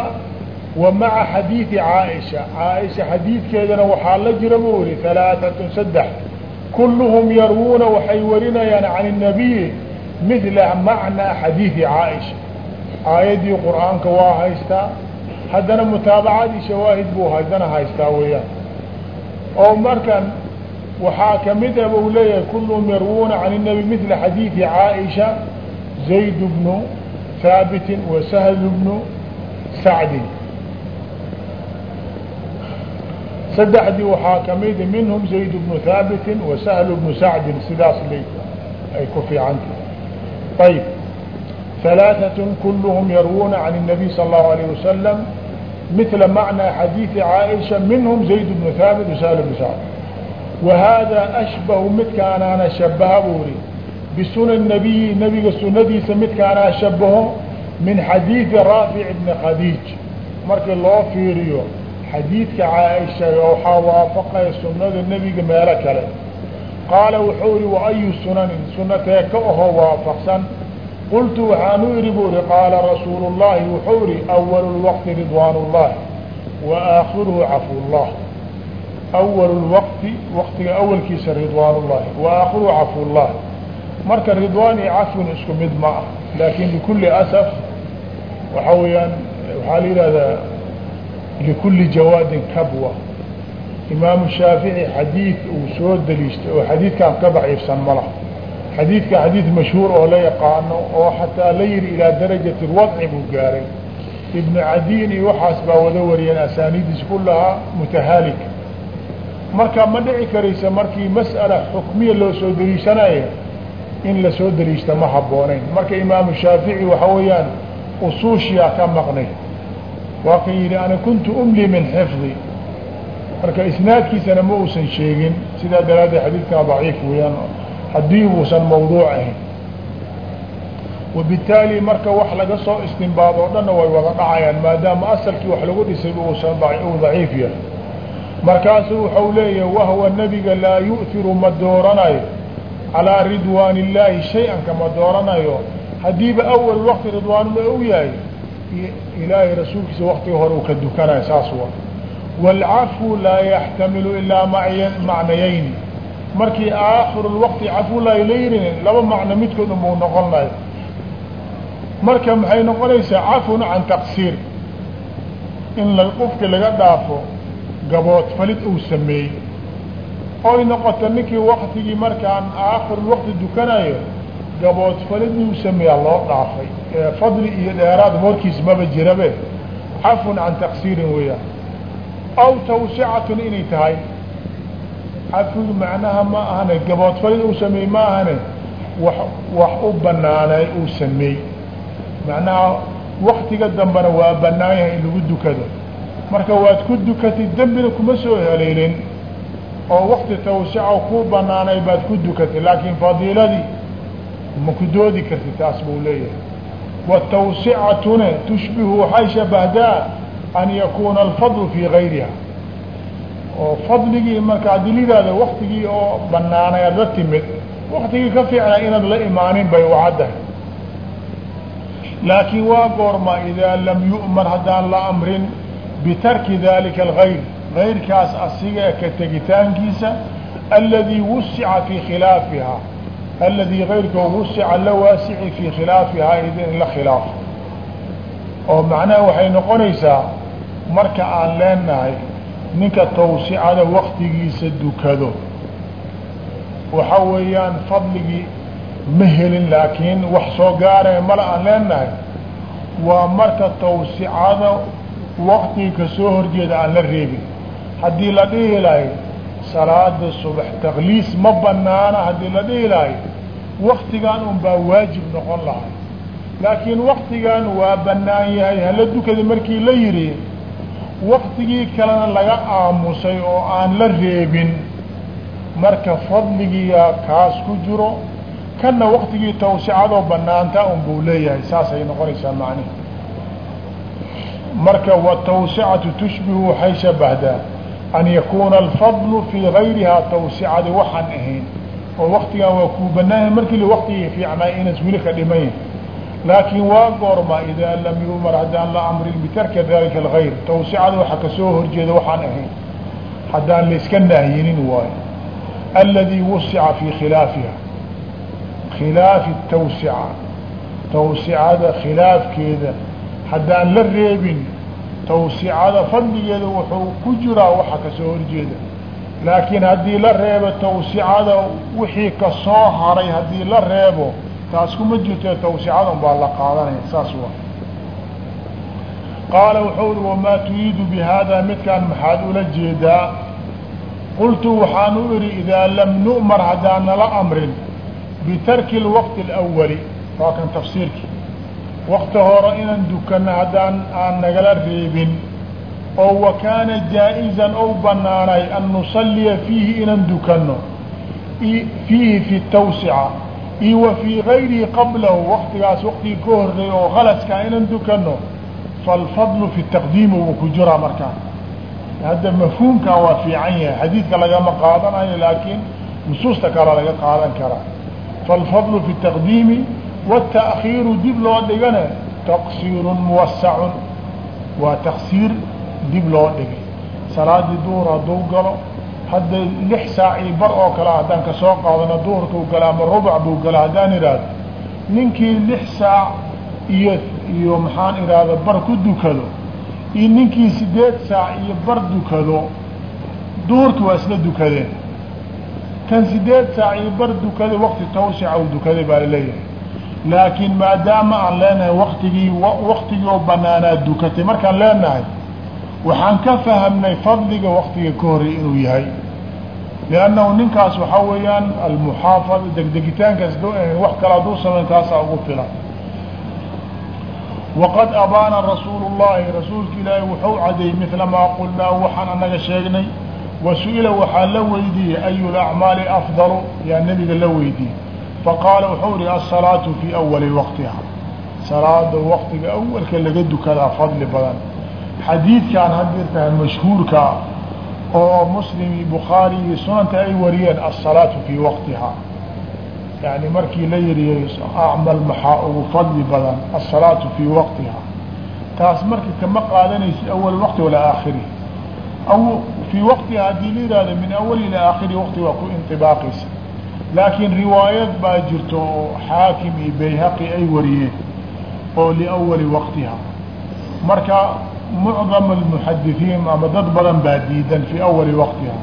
wa maca xadiidi caaisha caaisha xadiidkeedana waxaa la jira buu yihi halaatatun saddex kulluhum yarwuuna waxay warinayaan can الnabiyi midla macnaa xadiidi caaisha aayaddii qur'aanka waa haystaa haddana mutaabacadii shawaahid buu haddana haystaa weeyaan. Oo markan waxaa ka mid a buu leeyahay kulluhum yarwuuna can الnabi midla xadiidi caaisha zayd bnu haabitin wa sahl bnu sacdin saddexdii waxaa kamida minhum zayd bnu haabitin wa sahl bnu sacdin sidaas l ay ku fiicanta ayb ثalaaثaة kulhm yarwuna can الnabiy salى الlahu عalيه wasalam mila macnaa xadiiثi caaisha minhm zayd bnu haabit wa sahl bnu sacd wa hada ashbahu midkaanaana shabaha buuri bisunan nabiyi nabiga sunadiisa midkaanaa shabaho min xadiiثi raafic bni khadiij markii loo fiiriyo xadiidka caaisha waxaa waafaqaya sunada nebiga meelo kale qaala wuxuu ihi wa ayu sunanin sunatee ka ahoo waafaqsan qultu waxaanu idhi buu ihi qaala rasuulu llahi wuxuu ihi awalu lwaqti ridwaan ullahi wa aakhiruhu cafu llah awalu lwaqti waqtiga awalkiisa ridwaan ullahi wa aakhiruhu cafu llah marka ridwaan iyo cafwin isku mid ma ah laakin bikulli asaf waxa weeyaan waxaa la yihahdaa likuli jawaadin kabwa imaamu shaafici xadiid uu soo daliishtay oo xadiidkan ka daciifsan ma laha xadiidka xadiid mashhuur oo la yaqaano oo xataa la yihi ilaa darajati lwadci buu gaaray. Ibnu cadiin iyo waxaas baa wada wariyeen asaaniidiis kulahaa mutahaalika marka ma dhici karaysa markii mas'ala xukmiya loo soo daliishanayo in la soo daliishta ma habbooneyn marka imaamu shaafici waxa weeyaan usuushiyaa ka maqnay. Waa kan yidhi ana kuntu umli min xifdi. Marka isnaadkiisana ma uusan sheegin. Sidaa daraaddeed xadiidkana daciif weeyaan haddii uusan mawduuc ahayn. Wabitaali marka wax laga soo istinbaad oo dhanna way wada dhacayaan maadaama asalkii wax lagu dhisay uusan uu daciif yahay. Markaasuu waxau leeyahay wahwa nebiga laa yu'hiru ma dooranayo. Calaa ridwaan illaahi shay-an kama dooranayo. Haddiiba awal waqti ridwaanula og yahay ilaahay rasuulkiisa waktiga hore uu ka dukanayo saas wa wاlcafwu laa yaxtamilu ilaa macnayayni markii aakhirulwaqti cafulaahi la yihiin laba macno midkood unbuu noqon lahay marka maxay noqonaysaa? Cafun can taqsiir. In la qofka laga dhaafo gabood falid uu sameeyey. Oy noqoto ninkii waktigii markaan aakhirulwaqti dukanayo gabood falid uu sameeyaa loo dhaafay. Fadli iyo dheeraad moorkiis maba jirabe. Cafun can taqsiirin weeyaan. Aw tawsicatun inay tahay cafigu macnaha ma ahane gabood falid uu sameey ma ahane wax wax u banaanay uu sameey macnaha waktiga dambena waa banaan yahay in lagu dukado. Marka waad ku dukatay dembina kuma soo haleelin. Oo wakti tawsica ku banaanay baad ku dukatay laakiin fadiiladii ma ku doodi karti taas buu leeyahay. Watawsicatuna tushbihu waxay shabahdaa an yakuuna alfadlu fii gayriha oo fadligii marka haddii lidaada waktigii oo banaanay aad la timid waktigii ka fiicnaa inaad la imaanin bay wacaddahay. Laakiin waa goorma idaa lam yu'mar haddaan la amrin bitarki dalika algayr gayrkaas asiga ka tegitaankiisa aladii wusica fii khilaafihaa aladii gayrka wusica la waasici fii khilaafihaa in la khilaafo. Oo macnaha waxay noqonaysaa marka aan leenahay ninka tawsicada waktigiisa dukado. Waxa weeyaan fadligii ma helin laakiin wax soo gaaraya mala aan leenahay. Waa marka tawsicada waktiga ka soo horjeeda aan la reebin. Haddii la dhihi lahay salaada subax takliis ma banaana haddii la dhihi lahay. Waktigan un baa waajib noqon lahay. Laakiin waktigan waa banaan yahay. Hala dukada markii la yidhi waktigii kalena laga aamusay oo aan la reebin. Marka fadligiiyaa kaas ku jiro kanna waktigii tawsicadoo banaanta un buu leeyahay saasay noqonaysaa macnihi marka watawsicatu tushbihu waxay shabahdaa an yakuuna alfadlu fii gayrihaa tawsicadi waxaan ahayn. Oo waktigan waa kuu banaanyahay markii waktigii fiicnaa inas weli ka dhimayn laakiin waa goorma idaa lam yumar haddaan la amrin bitarki dalika algayr tawsicada waxa ka soo horjeeda waxaan ahayn. Haddaan layska nahyinin waayo. Aladii wusica fii khilaafiha. Khilaafi tawsica tawsicada khilaafkeeda. Haddaan la reebin tawsicada fadligeeda wuxuu ku jiraa waxa ka soo horjeeda. Laakiin haddii la reebo tawsicada wixii ka soo haray haddii la reebo taas kuma jirto tawsicadan baa la qaadanaya saas waa. Qaala wuxuu uri wamaa turiidu bihaadaa midkaan maxaad ula jeedaa? Qultu waxaan u idhi idaa lam nu'mar haddaan nala amrin bitarki lwaqti alawali waa kan tafsiirkii wakti hore inaan dukano haddaan aan nagala reebin oo wa kaana jaa-izan ou banaanay an nusalliya fiihi inaan dukano fiihi fi tawsica iyo wa fii gayrihi qablahu waktigaas waktigii ka horreey oo khalaskaa inaan dukano falfadlu fi taqdiimi wuu ku jiraa markaa hadda mafhuumkaa waa fiican yahay xadiidka lagama qaadanayo laakiin nusuusta kale laga qaadan karaa falfadlu fi taqdiimi wataakhiiru dib loo dhigana taqsiirun muwasacun waa taksiir dib loo dhigay. Salaadii duhur hadduu galo hadda lix saac iyo bar oo kale haddaan ka soo qaadano duhurkau gala ama rubac buu gala haddaan idhaahdo ninkii lix saac iyo iyo maxaan idhaahda bar ku dukado iyo ninkii sideed saac iyo bar dukado duhurki waa isla dukadeen kan sideed saac iyo bar dukaday wakti tawsica u dukaday baa la leeyahay laakiin maadaama aan leenahay waktigii waktigii oo banaanaa dukatay markaan leenahay waxaan ka fahamnay fadliga waktiga ka horey inuu yahay. Liannahu ninkaas waxaa weeyaan almuxaafada degdegitaankaas wax kale hadduu samayn taasaa ugu filan. Waqad abaana rasuulu llahi rasuulka ilaahi wuxuu cadeeyey midla maa qulnaa waxaan anaga sheegnay wa su'ila waxaa la weydiiyey ayu lacmaali afdalu yaa nebiga la weydiiyey. Faqaala wuxuu ihi asalaatu fii awali waqtiha. Salaada waktiga awalka laga dukadaa fadli badan xadiidkan hadirtahay mashhuurka oo muslim iyo bukhaari iyo sunanta ay wariyeen asalaatu fii waqtiha. Yani markii la yiriy acmal maxaa ugu fadli badan? Asalaatu fii waqtiha. Taas marka kama qaadanaysa awal waqti walaa aakhiri. Aw fii waqtiha haddii la yihahdo min awal ila aakhiri waqti waa ku inطibaaqaysa laakiin riwaayad baa jirto oo xaakim iyo bayhaqi ay wariyeen oo liawali waqtiha. Marka mucdam almuxadisiin ama dad badan baa diidan fii awali waqtiha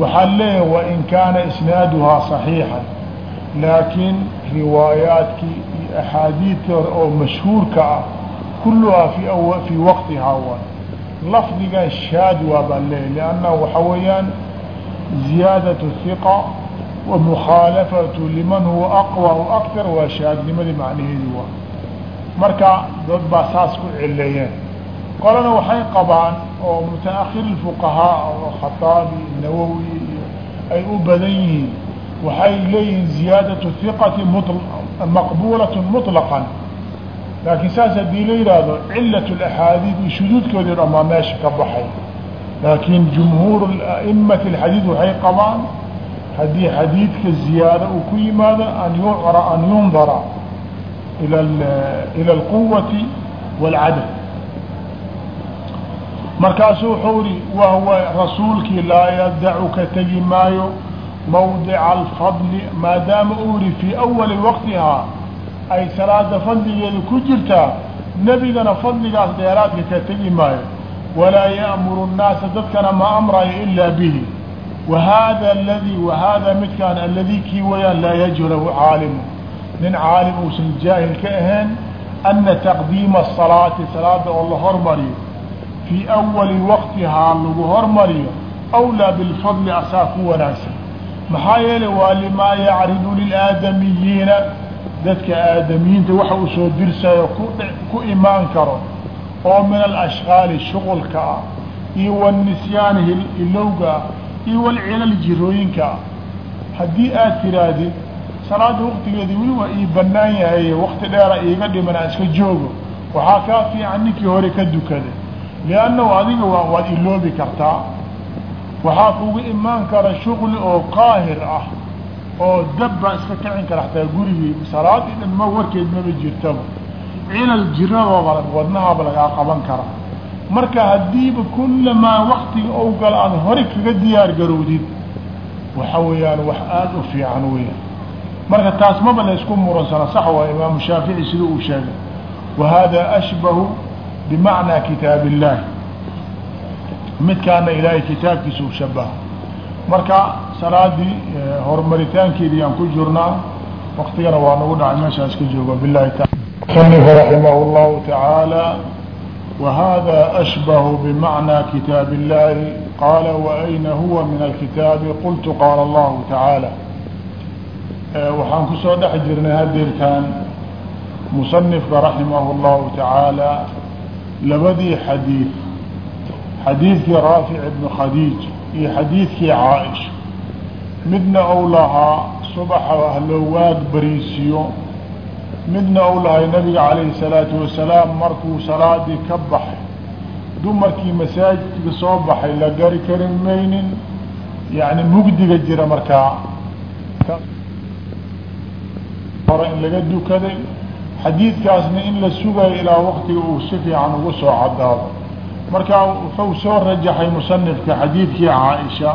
waxaa leeyahay wain kaana isnaaduhaa صaxiixa laakiin riwaayaadkii iyo axaadiidta oo mashhuurka ah kulluhaa fi fii waqtihaa waay lafdigan shaad waa leeyahy lianna waxa weeyaan ziyaadaة hiqa wa liman huwa aqwa o aktar waa shaadnimadii macnaheedi waa marka dad baa saas ku cileeyeen qolana waxay qabaan oo mutaahir fuqahaa oo khaaabi nawowi iyo ay u badan yihiin waxay leeyihiin ziyaadatu hiqati maqbulat muطlaqan laakiin saas haddii la yidhaahdo cilat اaxaadiid iyo shuduudkoodii dhamaa meesha ka baxay laakiin jumhuur aimati اxadiid waxay qabaan haddii xadiidka ziyaado uu ku yimaado an yundara ilى اlquwati wاlcadad markaasuu wuxuu ihi wahwa rasuulkii laa yadacu ka tegi maayo mawdica alfadli maadaama uu yihi fii awali waqtihaa ay salaada fadligeeda ku jirtaa nebigana fadligaas dheeraadka ka tegi maayo. Walaa ya'muru nnaasa dadkana ma amrayo ilaa bihi. Wa hada aladii wa hada midkaan aladii kii wayaan laa yajhulahu caalimu nin caalim uusan jaahil ka ahayn ana taqdiima asalaati salaada oo la hormariyo fii awali waqtihaa lagu hormariyo awlaa bilfadli asaa ku wanaagsan maxaa yeelay waa limaa yacridu lilaadamiyiina dadka aadamiyiinta waxa uu soo dirsayo ku imaan karo oo min alashqaali shuqulka ah iyo wanisyaani ilowga ah iyo walcilal jirooyinka ah haddii aad tirahdid salaada waqtigeedii weli waa ii banaan yahay wakti dheera iiga dhiman iska joogo waxaa kaa fiican ninkii hore ka dukaday liannahu adiga waad iloobi kartaa waxaa kugu imaan kara shuqli oo qaahir ah oo dabbaa iska kicin kara xataa gurigii salaadii dhan ma warkeed maba jirtaba cilal jiradooba wadnahaaba lagaa qaban karaa marka haddiiba kullamaa waktiga ou galo aad hore kaga diyaar garowdid waxa weeyaan wax aada u fiican weeyaan marka taas maba la isku muransana sax waa imaamu shaafici sida uu sheegay wa ashbahu bimacnaa kitaab illaahi midkaana ilaahay kitaabkiisa u shabaha marka salaadii horumaritaankeedii aan ku jirnaa waktigana waa nagu dhacay meeshaas ka joogo bilahi taala raximah اllahu tacaala wahada ashbahu bimacnaa kitaab illaahi qaala waayna huwa min alkitaabi qultu qaala allahu tacaala waxaan ku soo dhex jirnay hadeertaan musanifka raximah اllahu tacaala labadii xadiid xadiidkii raafic ibn khadiij iyo xadiidkii caaisha. Midna ou lahaa subaxa haloowaad bariisiyo midna ou lahay nabiga calayhi الsalaatu wasalaam markuu salaadii ka baxay. Dumarkii masaajidka soo baxay la gari karin maynin yani mugdiga jira markaa. Hore in laga dukaday xadiidkaasna in la sugayo ilaa waktiga uu si fiican ugu soo cadaado marka wuxuu soo rajaxay musanifka xadiidkii caaisha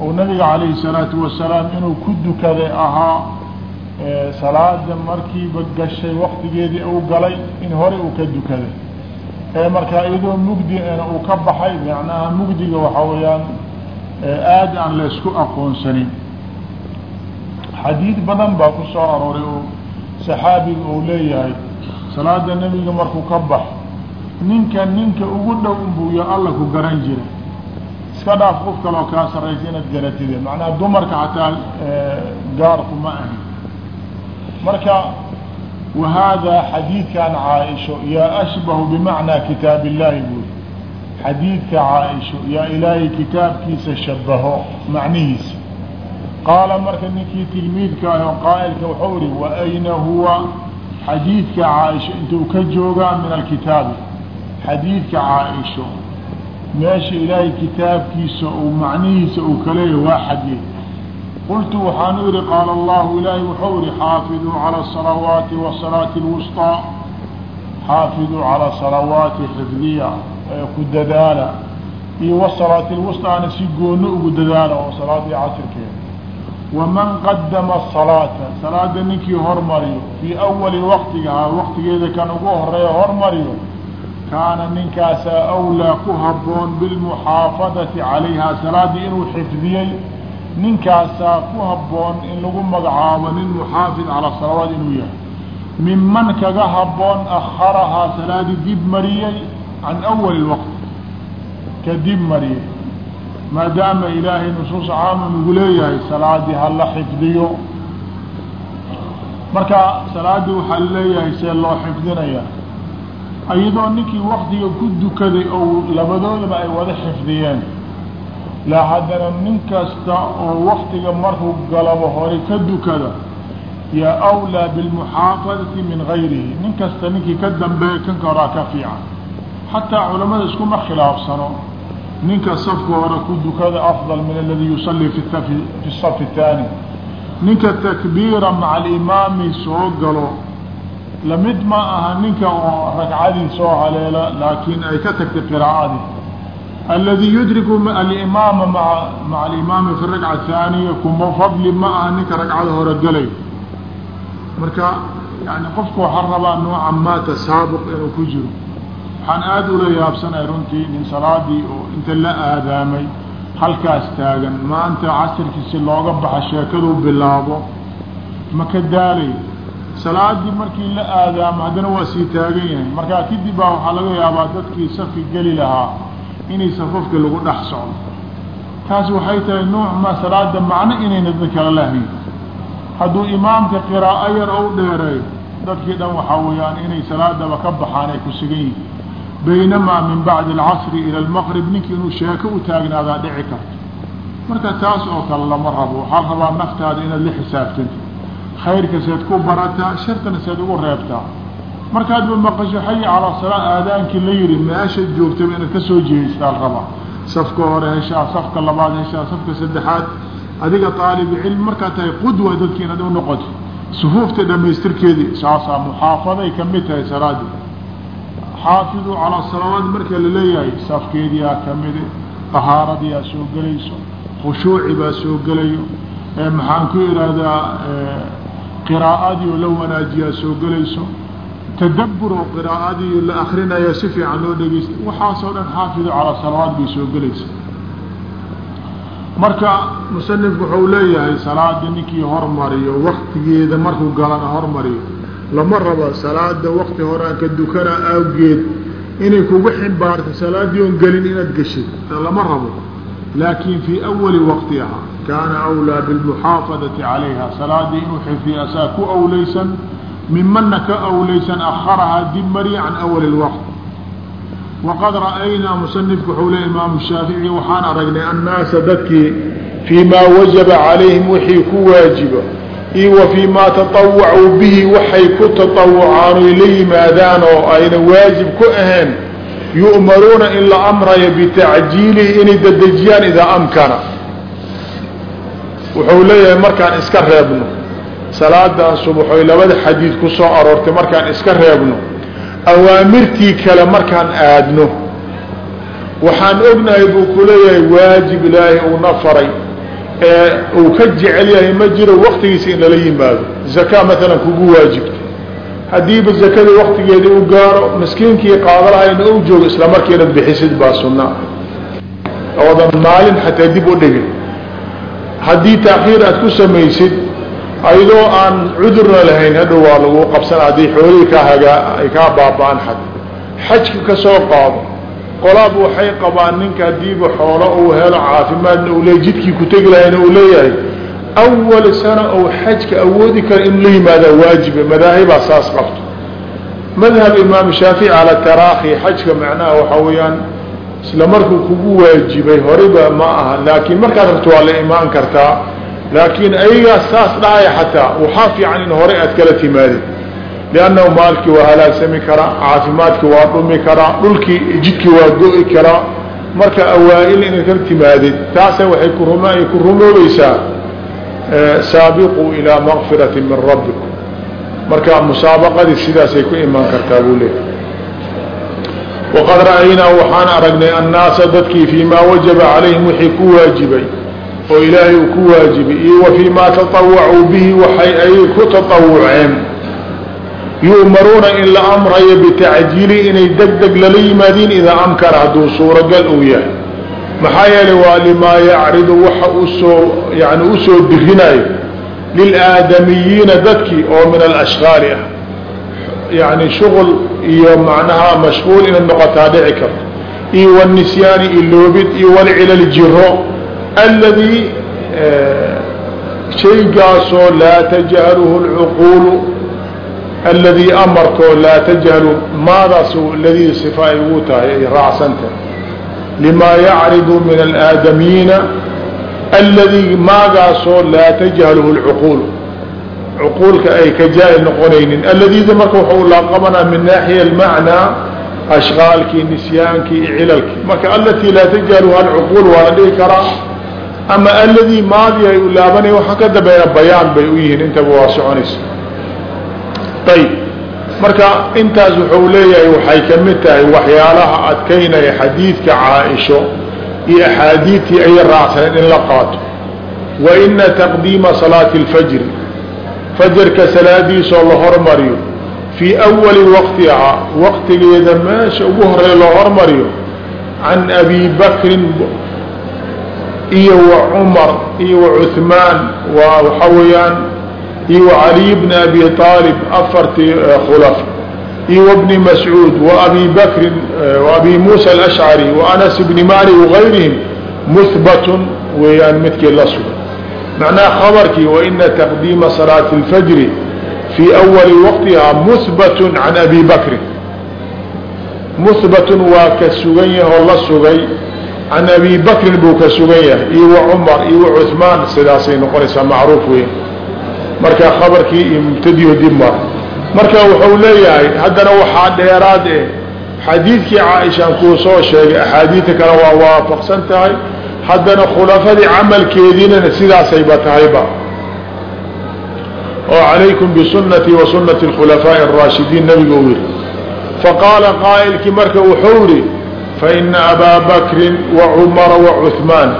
oo nabiga calayhi الsalaatu wasalaam inuu ku dukaday ahaa salaada markiiba gashay waktigeedii uu galay in hore uu ka dukaday ee markaa iyadoo mugdi uu ka baxay macnaha mugdiga waxaa weeyaan aad aan la isku aqoonsanin. Xadiid badan baa ku soo arooray oo saxaabiga uu leeyahay salaada nebiga markuu ka baxo ninka ninka ugu dhow unbuu ya alla ku garan jiray. Iska dhaaf qof kaloo kaa sarraysa inaad garatide macnaha dumarka xataa gaarku ma ahin marka wa haadaa xadiidkan caaisho yaa ashbahu bimacnaa kitaab illaahi buuri xadiidka caaisho yaa ilaahay kitaabkiisa shabaho macnihiisa qaala marka ninkii tilmiidka ah qaailka waxau ihi wa ayna huwa xadiidka caaisha intuu ka joogaa min alkitaabi xadiidka caaisho meesha ilaahay kitaabkiisa uu macnihiisa uu ka leeyahy waa xadiid qultu waxaanu ihi qaala allahu ilaahay waxau ihi xaafiduu cala asalawaati wa salaati lwusطaa xaafiduu cala salawaati xifdiya ee ku dadaala iyo wasalaati lwusطaana si goonno ugu dadaala oo salaadii casirkee waman qadama asalaata salaada ninkii hormariyo fii awali waqtigahaa waqtigeeda kan ugu horreeya hormariyo kaana ninkaasaa awlaa ku habboon bilmuxaafadati calayhaa salaaddii inuu xifdiyey ninkaasaa ku habboon in lagu magacaabo nin muxaafid calaa salawaat inuu yahay minman kaga habboon akharahaa salaadii dib mariyey can awali waqti ka dib mariyey maadaama ilaahay nusuus caama nagu leeyahay salaadii hala xifdiyo. Marka salaaddii waxaa leeyahay see loo xifdinaya. Iyadoo ninkii waktiga ku dukaday oo labadoodaba ay wada xifdiyeen laa haddana nin kasta oo waktiga markuu galabo hore ka dukada yaa awlaa bilmuxaafadati min gayrihi. Nin kasta ninkii ka dambeeya kanka horaa ka fiican. Xataa culamada iskuma khilaafsano ninka safka hore ku dukada afdal min aladii yusallii fi fi safi taani ninka takbiira maca alimaami soo galo la mid ma aha ninka oo ragcadii soo haleela laakiin ay ka tagtay qiraa'adii aladi yudriku alimaama maa maca alimaami fi ragca haaniya kuma fadli ma aha ninka ragcada hore galay. Marka yani qofku waxaa rabaa nooca ma tasaabuq inuu ku jiro waxaan aada ula yaabsanay runtii nin salaadii oo inta la aadaamay halkaas taagan. Maanta casirkiisi looga baxa sheekaduu bilaabo? Ma ka daalay? Salaadii markii la aadaamo haddana waa sii taagan yahay. Markaa kadib baa waxaa laga yaabaa dadkii safki geli lahaa inay safafka lagu dhex socdo. Taas waxay tahay nuuc ma salaada macno inayna dad kala lahayn. Hadduu imaamka qiraa'o yar ou dheereeyo dadkii dhan waxaa weeyaan inay salaadaba ka baxaan ay ku sugan yihiin baynamaa min bacdi alcasri ila almaqrib ninkii inuu sheeko u taagnaadaa dhici karto marka taas oo kale lama rabo waxaa rabaa naftaada inaad la xisaabtanti khayrka seed ku barataa shartana seed ugu reebtaa markaadba maqasho xayi calaa salaa aadaankii la yihi meeshaad joogtaba inaad ka soo jeeystaa la rabaa safka hore heshaa safka labaad heshaa safka saddexaad adiga aalibcilm markaa tahay qudwa dadki inaad u noqoto sufuufta dhamaystirkeedii saasaa muxaafaday ka mid tahay salaadii xaafiduu calaa salawaat marka la leeyahay safkeediyaa kamide tahaaradiyaa soo gelayso khushuuci baa soo gelayo maxaan ku ihahdaa qiraa'adii oo la wanaajiyaa soo gelayso tadabbur oo qiraa'adii la akrinaya si fiican loo dhegeysta waxaasoo dhan xaafidu calaa salawaat bay soo gelaysa marka musanifku wuxuu leeyahay salaada ninkii hormariyo waktigeeda markuu galana hormariyo lama rabo salaada wakti horaan ka dukana awgeed inay kugu ximbaarto salaadii oon gelin inaad geshid lama rabo. Laakin fii awali waqtiha kaana awlaa bilmuxaafadati calayha. Salaadii inuu xifdiyo asaa ku awleysan mimana ka awleysan akharahaa dib mariya can awali lwaqt waqad ra'aynaa musanifku wuxuu le imaamu shaafici waxaan aragnay annaasa dadkii fii maa wajaba calayhim wixii ku waajiba iyo fii maa taطawacuu bihi waxay ku taطawucaan oy la yimaadaan oo ayna waajib ku ahayn. Yu'maruuna in la amrayo bitacjiilihi inay dedejiyaan idaa amkana. Wuxuu leeyahay markaan iska reebno. Salaadan subaxoy labada xadiid ku soo aroortay markaan iska reebno. Awaamirtii kale markaan aadno. Waxaan ognahay buu ku leeyahay waajib ilaahay uuna faray ee uu ka jecel yahay ma jiro waktigiisa in lala yimaado. Zakaa maalan kugu waajibta. Haddiiba zakadii waktigeedii u gaaro miskiinkii qaadalahayna u joogo isla markiinad bixisid baa sunna. Oodan maalin xataa dib u dhigin. Haddii taakhiir aad ku samaysid ayadoo aan cudurna lahayn hadhow waa lagu qabsana haddii xoolihii ka hagaa ay kaa baaba-an xad. Xajka ka soo qaado qolaab waxay qabaan ninka haddiiba xoolo uu helo caafimaadna uu leey jidkii ku tegi lahayna uu leeyahay. Awal sana ou xajka awoodi kara inuu la yimaadaa waajiba madaahibaa saas qabto. Madhab imaam shaafici cala taraakhi xajka macnaha waxaa weeyaan isla kugu waajibay horeyba ma aha laakiin markaad rabto waa la imaan kartaa laakiin ayagaa saas dhahaya xataa waxaa fiican in hore aad kala timaadid liannahu maalkii waa halaagsami karaa caafimaadkii waa dhumi karaa dhulkii jidkii waa go-i karaa marka awaa-il inaad kala timaadid taasa waxay kurm ay ku rumoobaysaa saabiquu ilaa makfirati min rabbikum marka musaabaqadii sidaasay ku imaan kartaa buu leeyahy waqad ra'aynaa waxaan aragnay annaasa dadkii fii maa wajaba calayhim wixii ku waajibay oo ilaahay uu ku waajibay iyo wa fii maa tatawacuu bihi waxay ay ku tatawuceen yu'maruuna in la amrayo bitacjiili inay deg deg lala yimaadiin idaa amkana hadduu suuragal uu yahay. Maxaa yeelay waa limaa yacridu waxa u soo yani u soo birinayo lilaadamiyiina dadkii oo min alashkaali ah. Yani shuqul iyo macnaha mashquul inaad noqotaa dhici karto. Iyo wnisyaani iloobid iyo walcilal jiro aladii eh, shaygaasoo laa tajhaluhu اlcuquulu aladii amarkoo laa tajhalu maadaas ladii sifa ay ugu tahay ay raacsanta limaa yacridu min alaadamiina aladii maagaasoo laa tajhaluhu اlcuquul cuquulka ay ka jaa-il noqonaynin aladiida marka wuxuu laaqabanaa min naaxiya almacnaa ashqaalkii nisyaankii cilalkii marka alatii laa tajhaluha alcuquul waa la dhihi karaa ama aladii maadi ay u laabanay waxaa ka dambeeya bayaan bay u yihiin intaba waa soconaysa ayb marka intaas wuxuu leeyahay waxay ka mid tahay waxyaalaha adkaynaya xadiidka caaisho iyo axaadiidtii ay raacsaneen in la qaato. Wa ina taqdiima salaati اlfajri fajarka salaadiisoo la hormariyo fii awali waqtihaa waqtigeeda meesha ugu horreeya loo hormariyo can abi bakrin iyo wa cumar iyo wa cuhmaan waa waxaa weeyaan iyo caliy bni abi aalib afartii khulaf iyo abi bakrin wa abi muusa alashcari wa anas bni mali wagayrihim muhbatun weeyaan midkii la sugan macnaha khabarkii waina taqdiima salaati اlfajri fii awali waqtihaa muhbatun can abi bakrin muhbatun waa ka sugan yahoo la sugay can abi bakrin buu ka sugan yahay iyo cumar iyo wa cuhmaan sidaasay noqonaysaa macruuf weyn marka khabarkii iyo mubtadiho dib mar marka wuxuu leeyahay haddana waxaa dheeraad eh xadiidkii caaishaan kuu soo sheegay axaadiidta kale waa waafaqsan tahay. Haddana khulafadii camalkeediinana sidaasayba tahayba. Oo calaykum bisunatii wa sunati alkhulafaa'i araashidiin nabigu uu yidhi. Faqaala qaa'ilkii marka wuxuu yidhi faina abaa bakrin wa cumara wa cuhmaan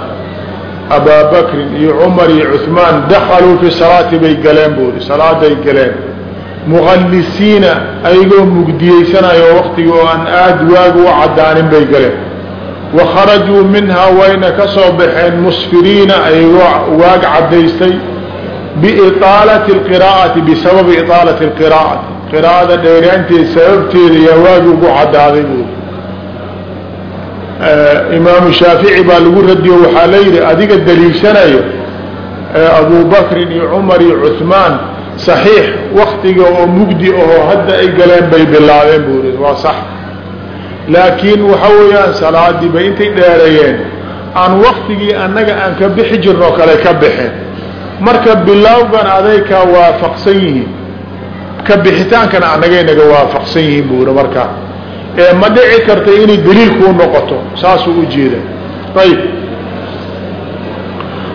abaa bakrin iyo cumar iyo cuثmaan dakaluu fi salaati bay galeen buu yihi salaaday galeen muqallisiina ayagoo mugdiyeysanayo waqtigii oo aan aad waaga u cadaanin bay galeen wakharajuu minhaa wayna ka soo baxeen musfiriina ayagoo waag cadaystay biiطaalati اlqiraa'ati bisababi iطaalati اlqiraa'ati qiraa'ada dheeraanteed sababteeda yaa waagi ugu cadaaday buuri imaamu shaafici baa lagu radiyo waxaa la yidhi adiga daliishanayo abu iyo cumar iyo cuثmaan saxiix waktiga oo mugdi ahoo hadda ay galeen bay bilaabeen buuri waa sax. Laakiin waxa weeyaan salaadii intay dheereeyeen aan waktigii annaga aan ka bixi jirno kale ka bixin. Marka bilowgan aday waafaqsan yihiin ka bixitaankana annagay naga waafaqsan yihiin buuri markaa ee ma dhici karta inay daliil kuu noqoto? Saasuu u jeeda ayb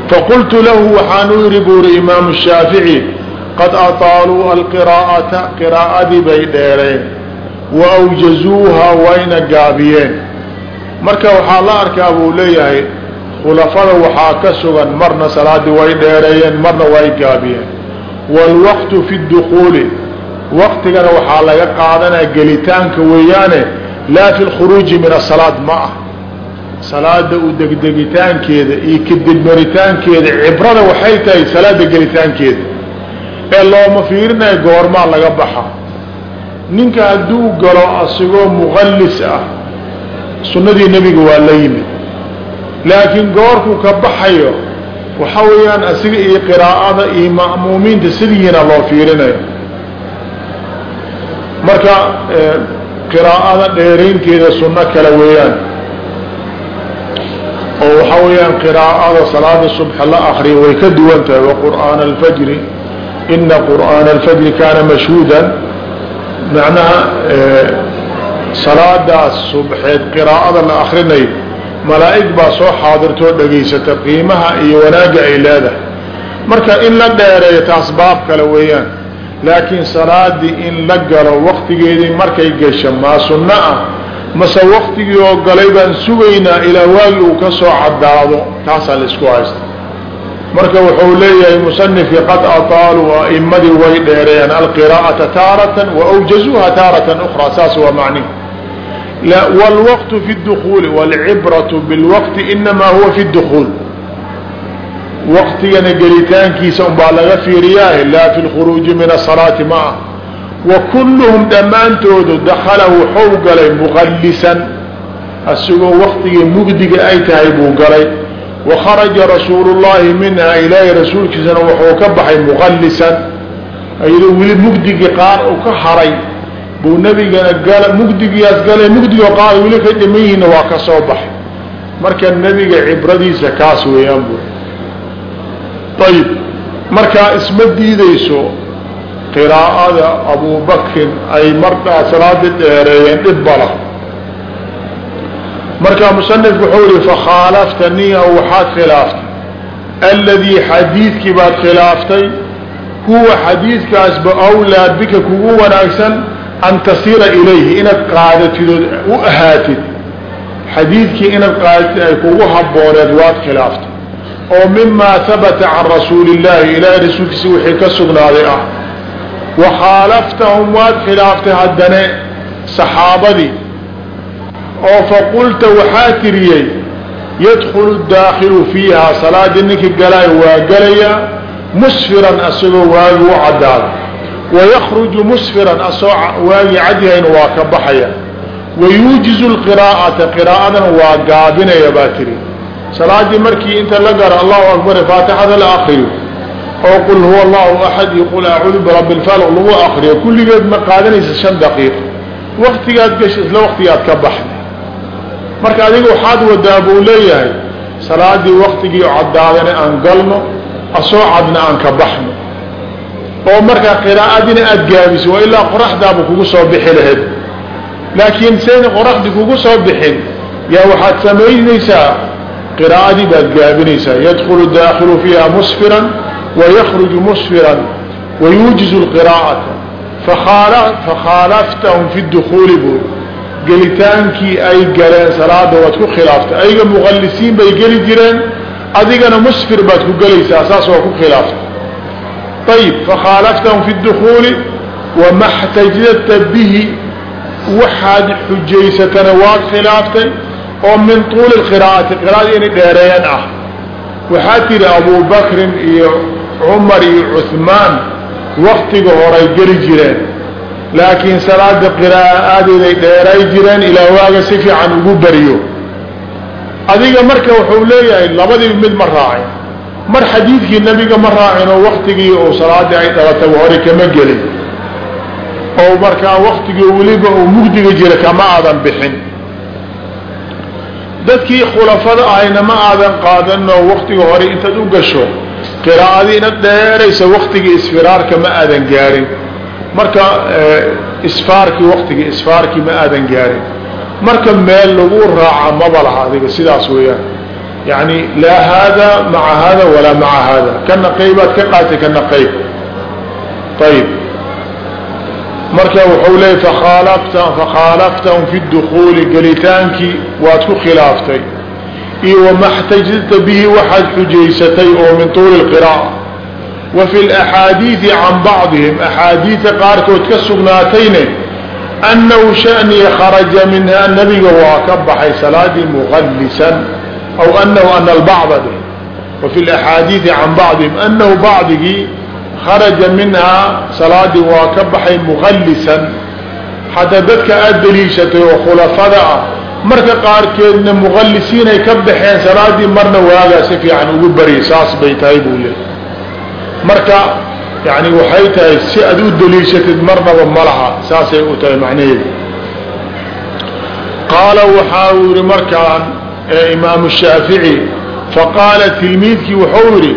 faqultu lahu waxaan u yidhi buuri imaamu shaafici qad ataaluu alqiraa'ata qiraa'adii bay dheereen wa awjazuuha wayna gaabiyeen. Marka waxaa la arkaa buu leeyahay khulafada waxaa ka sugan marna salaadii way dheereeyeen marna way gaabiyeen. Waalwaqtu fi ddukuuli waqtigana waxaa laga qaadanaya gelitaanka weeyaane laa fi lkhuruuji min asalaad ma ah. Salaada u degdegitaankeeda iyo kadibmaritaankeeda cibrada waxay tahay salaada gelitaankeeda. Ee looma fiirinayo goormaa laga baxa. Ninka hadduu galo asigoo muqallis ah sunnadii nebiga waa la yimid. Laakiin goorkuu ka baxayo waxa weeyaan asiga iyo qiraa'ada iyo ma'muumiinta sidiina loo fiirinayo marka qiraa'ada dheeraynteeda sunno kale weeyaan. Oo waxa weeyaan qiraa'ada salaada subxa la akriyo way ka duwan tahay waqur'aana alfajri. Ina qur'aana alfajri kaana mashhuudan. Macnaha salaadaas subxeed qiraa'ada la akrinayo malaa'ig baa soo xaadirtoo dhegaysata qiimaha iyo wanaagga ay leedahay. Marka in la dheereeyo taas baab kale weeyaan laakiin salaadii in la galo waqtigeedii markay gasho maa sunno ah mase waktigii oo galay baan sugaynaa ilaa waagii uu ka soo caddaado taasaa la isku haysta marka wuxuu leeyahay musanifkii qad ataaluu a'imadii way dheereeyaan alqiraa'ata taaratan wa awjazuuha taaratan ukhraa saas waa macnihi wاlwaqtu fi اdukuuli wاlcibraةu biاlwaqti inamaa huwa fi اdukuul waqtigana gelitaankiisa unbaa laga fiiriyaa laa fi lkhuruuji min asalaati ma ah. Wa kulluhum dhammaantoodu dakala wuxuu galay muqallisan. Asigoo waqtigii mugdiga ay tahay buu galay. Wa kharaja rasuulu llahi minha ilaahi rasuulkiisana wuxuu ka baxay muqallisan. Iyadoo weli mugdigii qaar u ka haray buu nabigana gala mugdigiyaas galay mugdigo qaar weli ka dhiman yihiinna waa ka soo baxay. Marka nebiga cibradiisa kaas weeyaan bu ayib markaa isma diidayso qiraa'ada abubakrin ay markaa salaada dheereeyeen dhib bala markaa musanifku wuxuu yihi fakhaalafta niya waxaad khilaaftay? Alladii xadiidkii baad khilaaftay huwa xadiidkaasba awlaa bika kugu wanaagsan an tasira ilayhi inaad qaadatid ood u ahaatid. Xadiidkii inaad qaadatid ay kugu habooneed waad khilaaftay oo mimaa habata can rasuuli illaahi ilaahay rasuulkiisa wixii ka sugnaaday ah. Wa khaalaftahum waad khilaaftay haddane saxaabadii. Oo faqulta waxaa tiriyey yadkhulu daakilu fiiha salaadii ninkii galaayo waa galayaa musfiran asagoo waagi u caddaada. Wayakruju musfiran asoo waagii cadyahayna waa ka baxaya. Wayuujizu lqiraa'ata qiraa'adana waa gaabinaya baa tiri salaadii markii inta la gara allahu akbar faatixada la akriyo oo qul huwa allahu axad iyo qul acuudu birabbi lfalq lagu akriyo kulligeed ma qaadanaysa shan daqiiqo waktigaad gasha isla waktigaad ka baxda marka adiga waxaad wadaa buu leeyahay salaadii waktigii caddaadana aan galno asoo cadna aan ka baxno. Oo markaa qiraa'adina aada gaabiso waa ilaa qoraxdaaba kugu soo bixi lahayd laakiin sayna qoraxdi kugu soo bixin yaa waxaad samaynaysaa qiraa'adii baad gaabinaysaa yadkulu daakilu fiiha musfiran wayakruju musfiran wayuujizu lqiraa'ata fakhaalaftahum fi dukuuli buuri gelitaankii ay galeen salaada waad ku khilaaftay. Ayaga muqallisiin bay geli jireen adigana musfir baad ku gelaysaa saas waa ku khilaaftay. Ayib fakhaalaftahum fi dukuuli wama xtajadta bihi. Waxaad xujaysatana waad khilaaftay oo min tuuli qiraa'ati qiraada inay dheereeyaan ah. Waxaa tihi abubakrin iyo cumar iyo cuhmaan waktiga horay geli jireen. Laakiin salaada qiraa'aadeeday dheeray jireen ilaa waaga si fiican ugu bariyo adiga marka wuxuu leeyahay labadiiba mid ma raacin. Mar xadiidkii nebiga ma raacin oo waktigii uu salaadii ay dhalatay hore kama gelin. Oo markaa waktigii weliba uu mugdiga jira kama aadan bixin dadkii khulafada ahayna ma aadan qaadanoo waktiga hore intaad u gasho. Qiraa'adii inaad dheeraysa waktigii isfiraarka ma aadan gaarin. Marka isfaarkii waktigii isfaarkii ma aadan gaarin. Marka meel lagu raaca maba laha adiga sidaas weeyaan. Yani laa haada maca hada walaa maca hada kana qaybaad ka qaatay kana qayb ayib marka wuxuu leeyay fakhaalaftahum fi dukuuli gelitaankii waad ku khilaaftay. Iyo wama xtajta bihi waxaad xujaysatay oo min tuuli lqira'a wa fi laxaadiidi can bacdihim axaadiida qaarkood ka sugnaatayne annahu shaniya kharaja minha nabiga waa ka baxay salaadii muqallisan aw anahu ana albacda wa fi laxaadiidi can bacdihim anahu bacdigii kharaja minhaa salaadii waa ka baxay muqallisan xataa dadka aada daliishatay oo khulafada ah marka qaarkeedna muqallisiinay ka baxeen salaadii marna waagaa si fiican ugu baryay saas bay tahay buu leeyay marka yani waxay tahay si aad u daliishatid marnaba malaha saasay u tahay macnaheedu. Qaala waxa uu yihi markaan imaamu shaafici faqaala tilmiidkii wuxuu yihi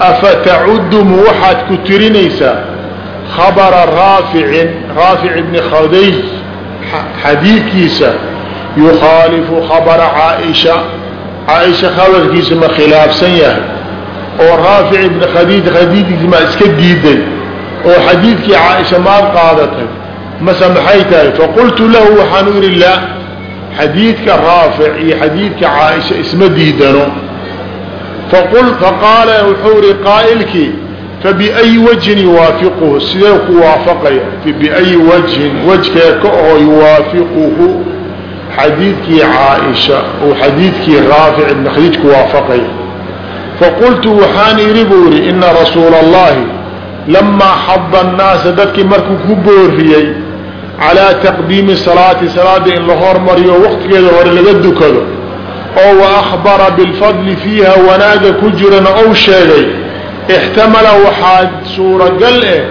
afatacudu mu waxaad ku tirinaysaa khabara raaficin raafic bni khadayj xadiidkiisa yukhaalifu khabara caaisha caaisha khabarkiisa ma khilaafsan yahay oo raafic ibni khadiij khadiidkiisa maa iska diiday oo xadiidkii caaisha maad qaadatay mase maxay tahay faqultu lahu waxaan u yidhi laa xadiidka raafic iyo xadiidka caaisha isma diidano faqaala wuxuu ihi qaa'ilkii fabiأyi wajhin yuwaafiquhu sidee ku waafaqaya biأyi wajhin wajkee ka oo yuwaafiquhu xadiidkii caaisha uu xadiidkii raafic ibn khadiij ku waafaqaya faqultu waxaan idhi buu ihi ina rasuula اllahi lamaa xada الnaasa dadkii markuu ku booriyey calىa taqdiimi salaati salaada in la hormariyo waqtigeeda hore laga dukado oo wa akhbara bilfadli fiiha wanaaga ku jirana ou sheegay ixtamala waxaa suuragal eh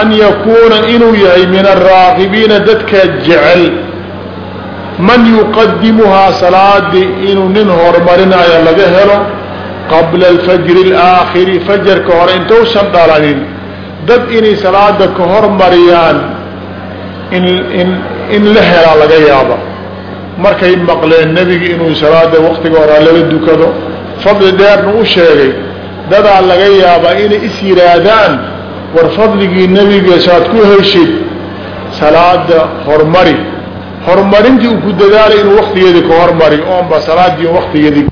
an yakuuna inuu yahay min alraaqibiina dadka jecel. Man yuqadimuhaa salaadii inuu nin horumarinayo laga helo qabla alfajri alaakhiri fajarka hore intousan dhalanin dad inay salaada ka hormariyaan in in in la helaa laga yaaba markay maqleen nebiga inuu salaada waktiga horaa laga dukado fadli dheerna u sheegay dadaa laga yaabaa inay is yidhaahdaan war fadligii nebiga saad ku heshid salaada hormari. Horumarintii uu ku dadaalay inuu waktigeedii ka hormari oonba salaadii waktigeedii